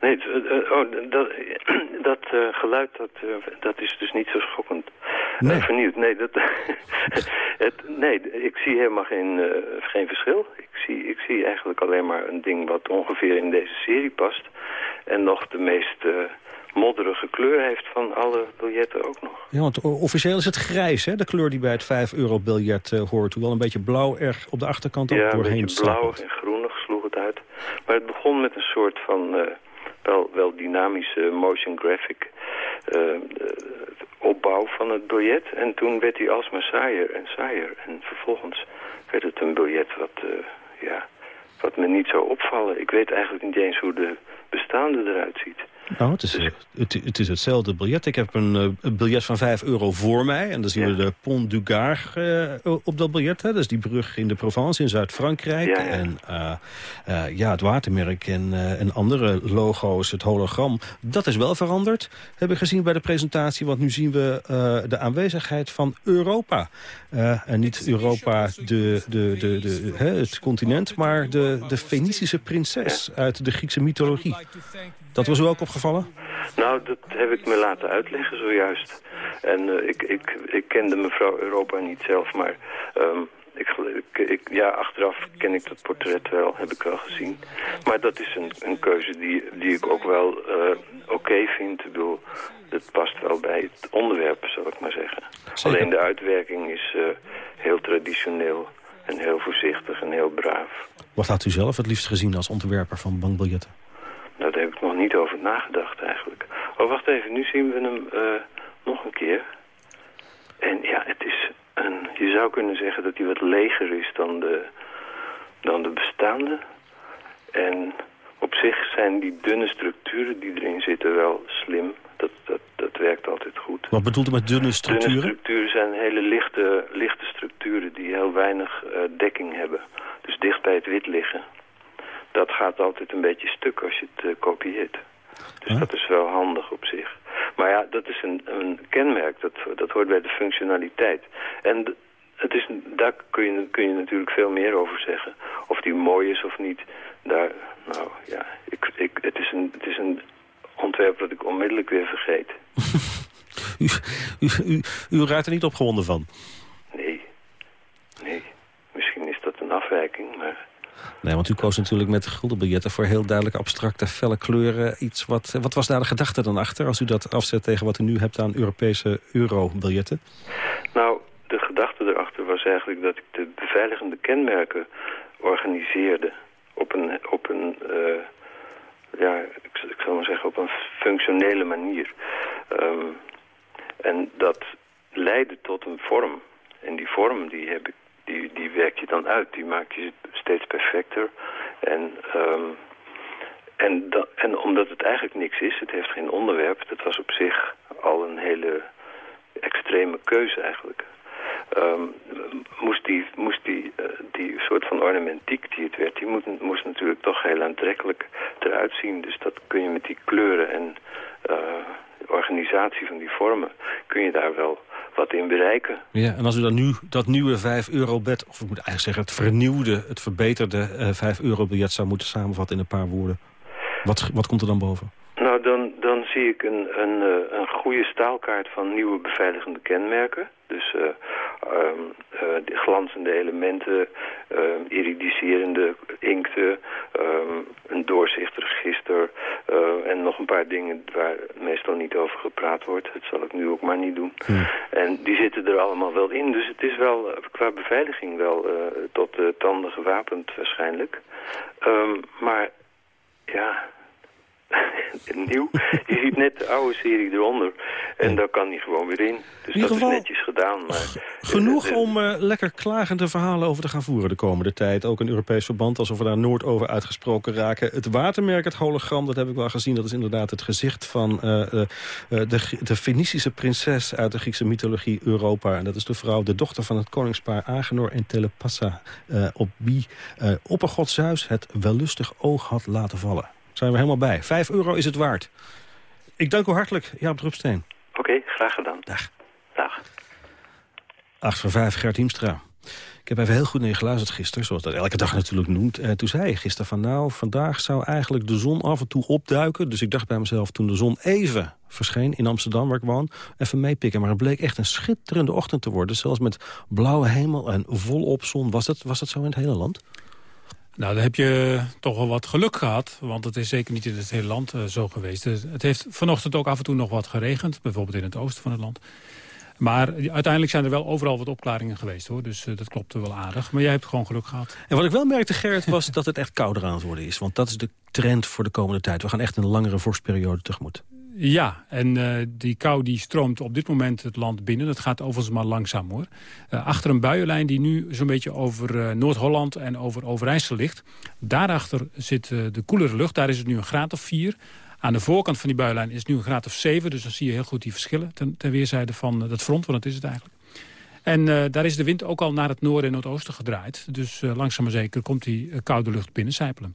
nee, uh, oh, dat, dat uh, geluid dat, dat is dus niet zo schokkend nee. vernieuwd. Nee, dat, het, nee, ik zie helemaal geen, geen verschil. Ik zie, ik zie eigenlijk alleen maar een ding wat ongeveer in deze serie past. En nog de meest modderige kleur heeft van alle biljetten ook nog. Ja, want officieel is het grijs, hè? De kleur die bij het 5 euro biljet uh, hoort. Hoewel een beetje blauw er op de achterkant ook ja, doorheen Ja, blauwig en groenig sloeg het uit. Maar het begon met een soort van uh, wel, wel dynamische motion graphic uh, opbouw van het biljet. En toen werd hij alsmaar saaier en saaier. En vervolgens werd het een biljet wat, ja, wat me niet zou opvallen. Ik weet eigenlijk niet eens hoe de bestaande eruit ziet. Nou, het is, eh, het, het, is hetzelfde biljet. Ik heb een, uh, een, biljet van 5 euro voor mij. En dan zien we de Pont du Gard uh, op dat biljet. Hè. Dat is die brug in de Provence in Zuid-Frankrijk. Ja, ja. En ja, het watermerk en, en andere logo's, het hologram. Dat is wel veranderd, heb ik gezien bij de presentatie. Want nu zien we de aanwezigheid van Europa. en niet Europa, de, de, de, de, hè, het continent, maar de, de Fenicische prinses uit de Griekse mythologie. Dat was u ook opgevallen? Nou, dat heb ik me laten uitleggen zojuist. En uh, ik, ik, ik kende mevrouw Europa niet zelf, maar um, ik, ik, ja, achteraf ken ik dat portret wel, heb ik wel gezien. Maar dat is een, een keuze die, die ik ook wel uh, oké okay vind. Ik bedoel, het past wel bij het onderwerp, zal ik maar zeggen. Zeker. Alleen de uitwerking is uh, heel traditioneel en heel voorzichtig en heel braaf. Wat had u zelf het liefst gezien als ontwerper van bankbiljetten? Nou, daar heb ik nog niet over nagedacht eigenlijk. Oh, wacht even, nu zien we hem uh, nog een keer. En ja, het is een, je zou kunnen zeggen dat hij wat leger is dan de, dan de bestaande. En op zich zijn die dunne structuren die erin zitten wel slim. Dat, dat, dat werkt altijd goed. Wat bedoelt u met dunne structuren? Dunne structuren zijn hele lichte, lichte structuren die heel weinig uh, dekking hebben. Dus dicht bij het wit liggen dat gaat altijd een beetje stuk als je het uh, kopieert. Dus dat is wel handig op zich. Maar ja, dat is een, een kenmerk. Dat, dat hoort bij de functionaliteit. En het is, daar kun je, kun je natuurlijk veel meer over zeggen. Of die mooi is of niet. Daar, nou ja, ik, ik, het, is een, het is een ontwerp dat ik onmiddellijk weer vergeet. u, u, u, u raakt er niet opgewonden van? Nee. Nee. Misschien is dat een afwijking, maar... Nee, want u koos natuurlijk met guldenbiljetten voor heel duidelijk abstracte, felle kleuren. Iets wat, wat was daar de gedachte dan achter als u dat afzet tegen wat u nu hebt aan Europese eurobiljetten? Nou, de gedachte erachter was eigenlijk dat ik de beveiligende kenmerken organiseerde op een, op een uh, ja, ik, ik zal maar zeggen, op een functionele manier. Um, en dat leidde tot een vorm. En die vorm die heb ik die, die werk je dan uit. Die maak je steeds perfecter. En, um, en, en omdat het eigenlijk niks is, het heeft geen onderwerp. Dat was op zich al een hele extreme keuze eigenlijk. Um, moest die, moest die, uh, die soort van ornamentiek die het werd, die moet, moest natuurlijk toch heel aantrekkelijk eruit zien. Dus dat kun je met die kleuren en uh, organisatie van die vormen, kun je daar wel wat in bereiken. Ja, en als u dan nu dat nieuwe 5 euro bed, of ik moet eigenlijk zeggen het vernieuwde, het verbeterde uh, eh, 5 euro biljet zou moeten samenvatten in een paar woorden. Wat, wat komt er dan boven? Zie ik een, een, uh, een goede staalkaart van nieuwe beveiligende kenmerken. Dus uh, um, uh, glanzende elementen, um, iridiserende inkten, um, een doorzichtregister en nog een paar dingen waar meestal niet over gepraat wordt. Dat zal ik nu ook maar niet doen. Hmm. En die zitten er allemaal wel in. Dus het is wel qua beveiliging wel tot de tanden gewapend waarschijnlijk. maar ja, nieuw. Je ziet net de oude serie eronder. En daar kan hij gewoon weer in. Dus in dat geval, is netjes gedaan. Maar genoeg om uh, lekker klagende verhalen over te gaan voeren de komende tijd. Ook in Europees verband, alsof we daar nooit over uitgesproken raken. Het watermerk, het hologram, dat heb ik wel gezien. Dat is inderdaad het gezicht van de, de Fenicische prinses uit de Griekse mythologie Europa. En dat is de vrouw, de dochter van het koningspaar Agenor en Telepassa. op wie oppergod Zeus het wellustig oog had laten vallen zijn we helemaal bij. Vijf euro is het waard. Ik dank u hartelijk, Jaap Drupsteen. Oké, okay, graag gedaan. Dag. Dag. 8 voor 5, Gert Hiemstra. Ik heb even heel goed naar je geluisterd gisteren, zoals dat elke dag natuurlijk noemt. En toen zei je gisteren van nou, vandaag zou eigenlijk de zon af en toe opduiken. Dus ik dacht bij mezelf, toen de zon even verscheen in Amsterdam, waar ik woon, even meepikken. Maar het bleek echt een schitterende ochtend te worden. Zelfs met blauwe hemel en volop zon. Was dat, was dat zo in het hele land? Nou, dan heb je toch wel wat geluk gehad. Want het is zeker niet in het hele land uh, zo geweest. Het heeft vanochtend ook af en toe nog wat geregend. Bijvoorbeeld in het oosten van het land. Maar uiteindelijk zijn er wel overal wat opklaringen geweest hoor. Dus dat klopt wel aardig. Maar jij hebt gewoon geluk gehad. En wat ik wel merkte, Gerrit, was dat het echt kouder aan het worden is. Want dat is de trend voor de komende tijd. We gaan echt een langere vorstperiode tegemoet. Ja, en uh, die kou die stroomt op dit moment het land binnen. Dat gaat overigens maar langzaam hoor. Uh, achter een buienlijn die nu zo'n beetje over uh, Noord-Holland en over Overijssel ligt. Daarachter zit de koelere lucht. Daar is het nu een graad of 4. Aan de voorkant van die buienlijn is het nu een graad of 7. Dus dan zie je heel goed die verschillen ten, ten weerzijde van dat front. Want dat is het eigenlijk. En daar is de wind ook al naar het noorden en noordoosten gedraaid. Dus langzaam maar zeker komt die koude lucht binnencijpelen.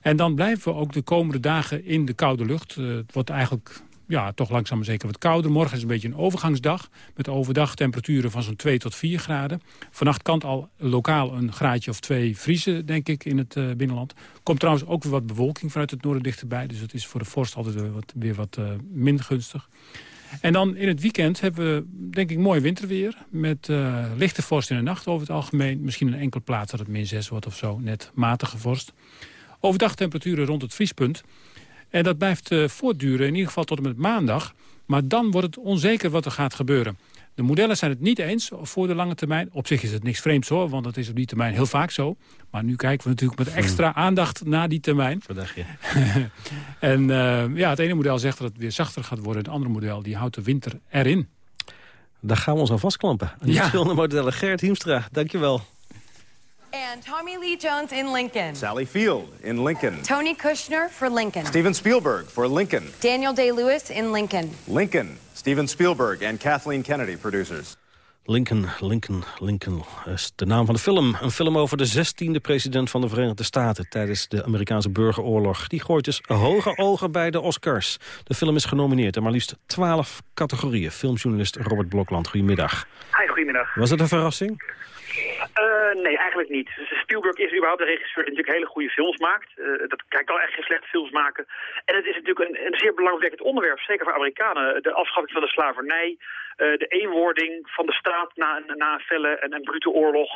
En dan blijven we ook de komende dagen in de koude lucht. Uh, het wordt eigenlijk ja, toch langzaam maar zeker wat kouder. Morgen is een beetje een overgangsdag. Met overdag temperaturen van zo'n 2 tot 4 graden. Vannacht kan het al lokaal een graadje of 2 vriezen, denk ik, in het uh, binnenland. Komt trouwens ook weer wat bewolking vanuit het noorden dichterbij. Dus dat is voor de vorst altijd weer wat, weer wat uh, minder gunstig. En dan in het weekend hebben we, denk ik, mooi winterweer. Met lichte vorst in de nacht over het algemeen. Misschien een enkel plaats dat het min 6 wordt of zo. Net matige vorst. Overdag temperaturen rond het vriespunt. En dat blijft uh, voortduren, in ieder geval tot en met maandag. Maar dan wordt het onzeker wat er gaat gebeuren. De modellen zijn het niet eens voor de lange termijn. Op zich is het niks vreemds hoor, want dat is op die termijn heel vaak zo. Maar nu kijken we natuurlijk met extra aandacht naar die termijn. Verdacht je. en uh, ja, het ene model zegt dat het weer zachter gaat worden. Het andere model die houdt de winter erin. Daar gaan we ons aan vastklampen. Die ja. verschillende modellen. Gert Hiemstra, dankjewel. And Tommy Lee Jones in Lincoln. Sally Field in Lincoln. Tony Kushner for Lincoln. Steven Spielberg for Lincoln. Daniel Day-Lewis in Lincoln. Lincoln. Steven Spielberg en Kathleen Kennedy, producers. Lincoln, Lincoln, Lincoln is de naam van de film. Een film over de 16e president van de Verenigde Staten... tijdens de Amerikaanse burgeroorlog. Die gooit dus hoge ogen bij de Oscars. De film is genomineerd in maar liefst 12 categorieën. Filmjournalist Robert Blokland, goedemiddag. Hi, goedemiddag. Was het een verrassing? Uh, nee, eigenlijk niet. Spielberg is überhaupt een regisseur die natuurlijk hele goede films maakt. Uh, dat hij kan echt geen slechte films maken. En het is natuurlijk een, een zeer belangrijk onderwerp, zeker voor Amerikanen. De afschaffing van de slavernij, uh, de eenwording van de staat na, na een felle en een brute oorlog.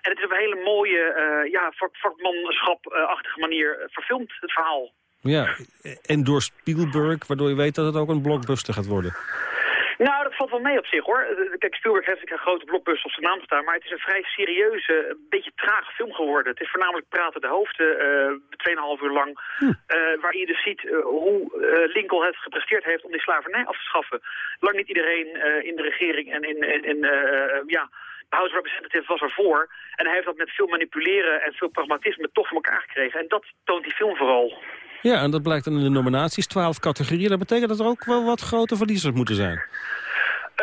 En het is op een hele mooie, ja, vakmanschap-achtige manier verfilmd, het verhaal. Ja, en door Spielberg, waardoor je weet dat het ook een blockbuster gaat worden. Nou, dat valt wel mee op zich hoor. Kijk, Spielberg heeft een grote blockbuster op zijn naam staan, maar het is een vrij serieuze, een beetje trage film geworden. Het is voornamelijk praten de hoofden, uh, 2,5 uur lang, hm. uh, waar je dus ziet uh, hoe Lincoln het gepresteerd heeft om die slavernij af te schaffen. Lang niet iedereen in de regering en in, in, in ja, de House Representative was ervoor. En hij heeft dat met veel manipuleren en veel pragmatisme toch voor elkaar gekregen. En dat toont die film vooral. Ja, en dat blijkt dan in de nominaties, 12 categorieën. Dat betekent dat er ook wel wat grote verliezers moeten zijn.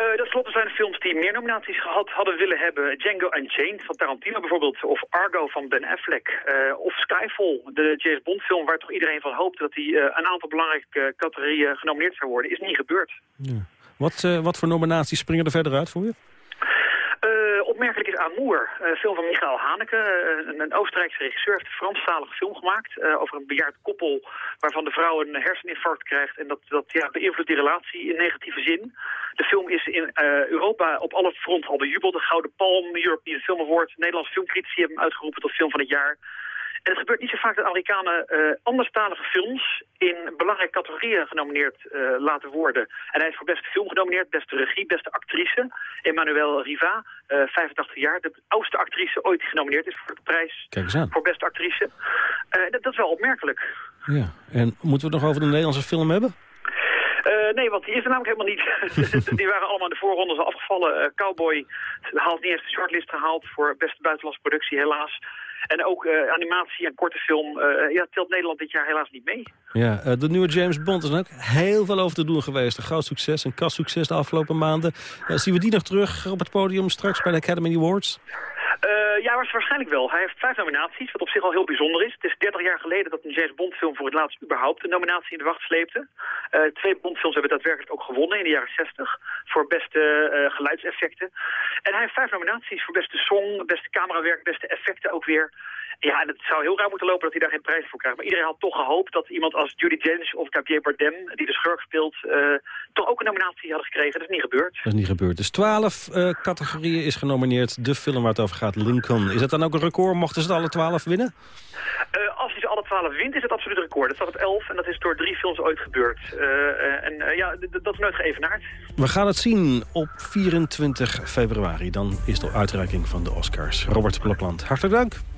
Uh, dat klopt, er zijn films die meer nominaties gehad hadden willen hebben. Django Unchained van Tarantino bijvoorbeeld. Of Argo van Ben Affleck. Uh, of Skyfall, de James Bond film waar toch iedereen van hoopte... dat hij uh, een aantal belangrijke categorieën genomineerd zou worden. Is niet gebeurd. Ja. Wat, wat voor nominaties springen er verder uit voor je? Opmerkelijk is Amour, een film van Michael Haneke. Uh, een Oostenrijkse regisseur heeft een Franstalige film gemaakt... Uh, over een bejaard koppel waarvan de vrouw een herseninfarct krijgt... en dat, dat ja, beïnvloedt die relatie in negatieve zin. De film is in Europa op alle fronten al bejubeld. De Gouden Palm, European Film Award, Nederlandse filmcritici hebben hem uitgeroepen tot film van het jaar... En het gebeurt niet zo vaak dat Amerikanen uh, anderstalige films in belangrijke categorieën genomineerd uh, laten worden. En hij is voor beste film genomineerd, beste regie, beste actrice. Emmanuelle Riva, uh, 85 jaar, de oudste actrice ooit genomineerd is voor de prijs voor beste actrice. Dat, dat, is wel opmerkelijk. Ja, en moeten we het nog over de Nederlandse film hebben? Uh, nee, want die is er namelijk helemaal niet. die waren allemaal in de voorrondes afgevallen. Uh, Cowboy haalt niet eens de shortlist gehaald voor beste buitenlandse productie, helaas. En ook uh, animatie en korte film ja, telt Nederland dit jaar helaas niet mee. Ja, de nieuwe James Bond is ook heel veel over te doen geweest. Een groot succes, een kastsucces de afgelopen maanden. zien we die nog terug op het podium straks bij de Academy Awards? Uh, ja, waarschijnlijk wel. Hij heeft vijf nominaties, wat op zich al heel bijzonder is. Het is 30 jaar geleden dat een James Bond film voor het laatst überhaupt een nominatie in de wacht sleepte. Uh, twee Bond-films hebben daadwerkelijk ook gewonnen in de jaren 60 voor beste uh, geluidseffecten. En hij heeft vijf nominaties voor beste song, beste camerawerk, beste effecten ook weer. Ja, en het zou heel raar moeten lopen dat hij daar geen prijs voor krijgt. Maar iedereen had toch gehoopt dat iemand als Judy Dench of Javier Bardem, die de schurk speelt, uh, toch ook een nominatie hadden gekregen. Dat is niet gebeurd. Dat is niet gebeurd. Dus twaalf uh, categorieën is genomineerd. De film waar het over gaat, Lincoln. Is dat dan ook een record? Mochten ze het alle twaalf winnen? Uh, als hij ze alle twaalf wint, is het absoluut een record. Dat staat op elf en dat is door drie films ooit gebeurd. en ja, dat is nooit geëvenaard. We gaan het zien op 24 februari. Dan is de uitreiking van de Oscars. Robert Blokland, hartelijk dank.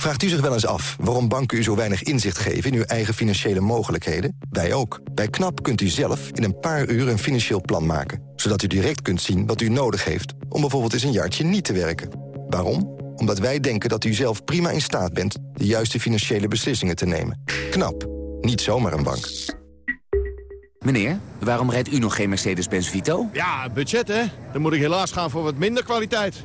Vraagt u zich wel eens af waarom banken u zo weinig inzicht geven in uw eigen financiële mogelijkheden? Wij ook. Bij KNAP kunt u zelf in een paar uur een financieel plan maken. Zodat u direct kunt zien wat u nodig heeft om bijvoorbeeld eens een jaartje niet te werken. Waarom? Omdat wij denken dat u zelf prima in staat bent de juiste financiële beslissingen te nemen. KNAP. Niet zomaar een bank. Meneer, waarom rijdt u nog geen Mercedes-Benz Vito? Ja, budget hè. Dan moet ik helaas gaan voor wat minder kwaliteit.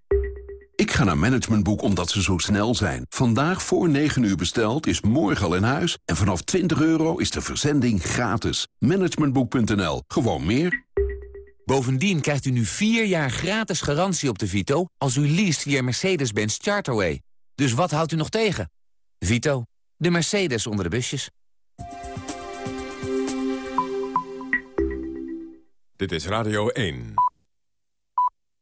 Ik ga naar Managementboek omdat ze zo snel zijn. Vandaag voor 9 uur besteld is morgen al in huis. En vanaf 20 euro is de verzending gratis. Managementboek.nl. Gewoon meer. Bovendien krijgt u nu 4 jaar gratis garantie op de Vito... als u leest via Mercedes-Benz Charterway. Dus wat houdt u nog tegen? Vito, de Mercedes onder de busjes. Dit is Radio 1.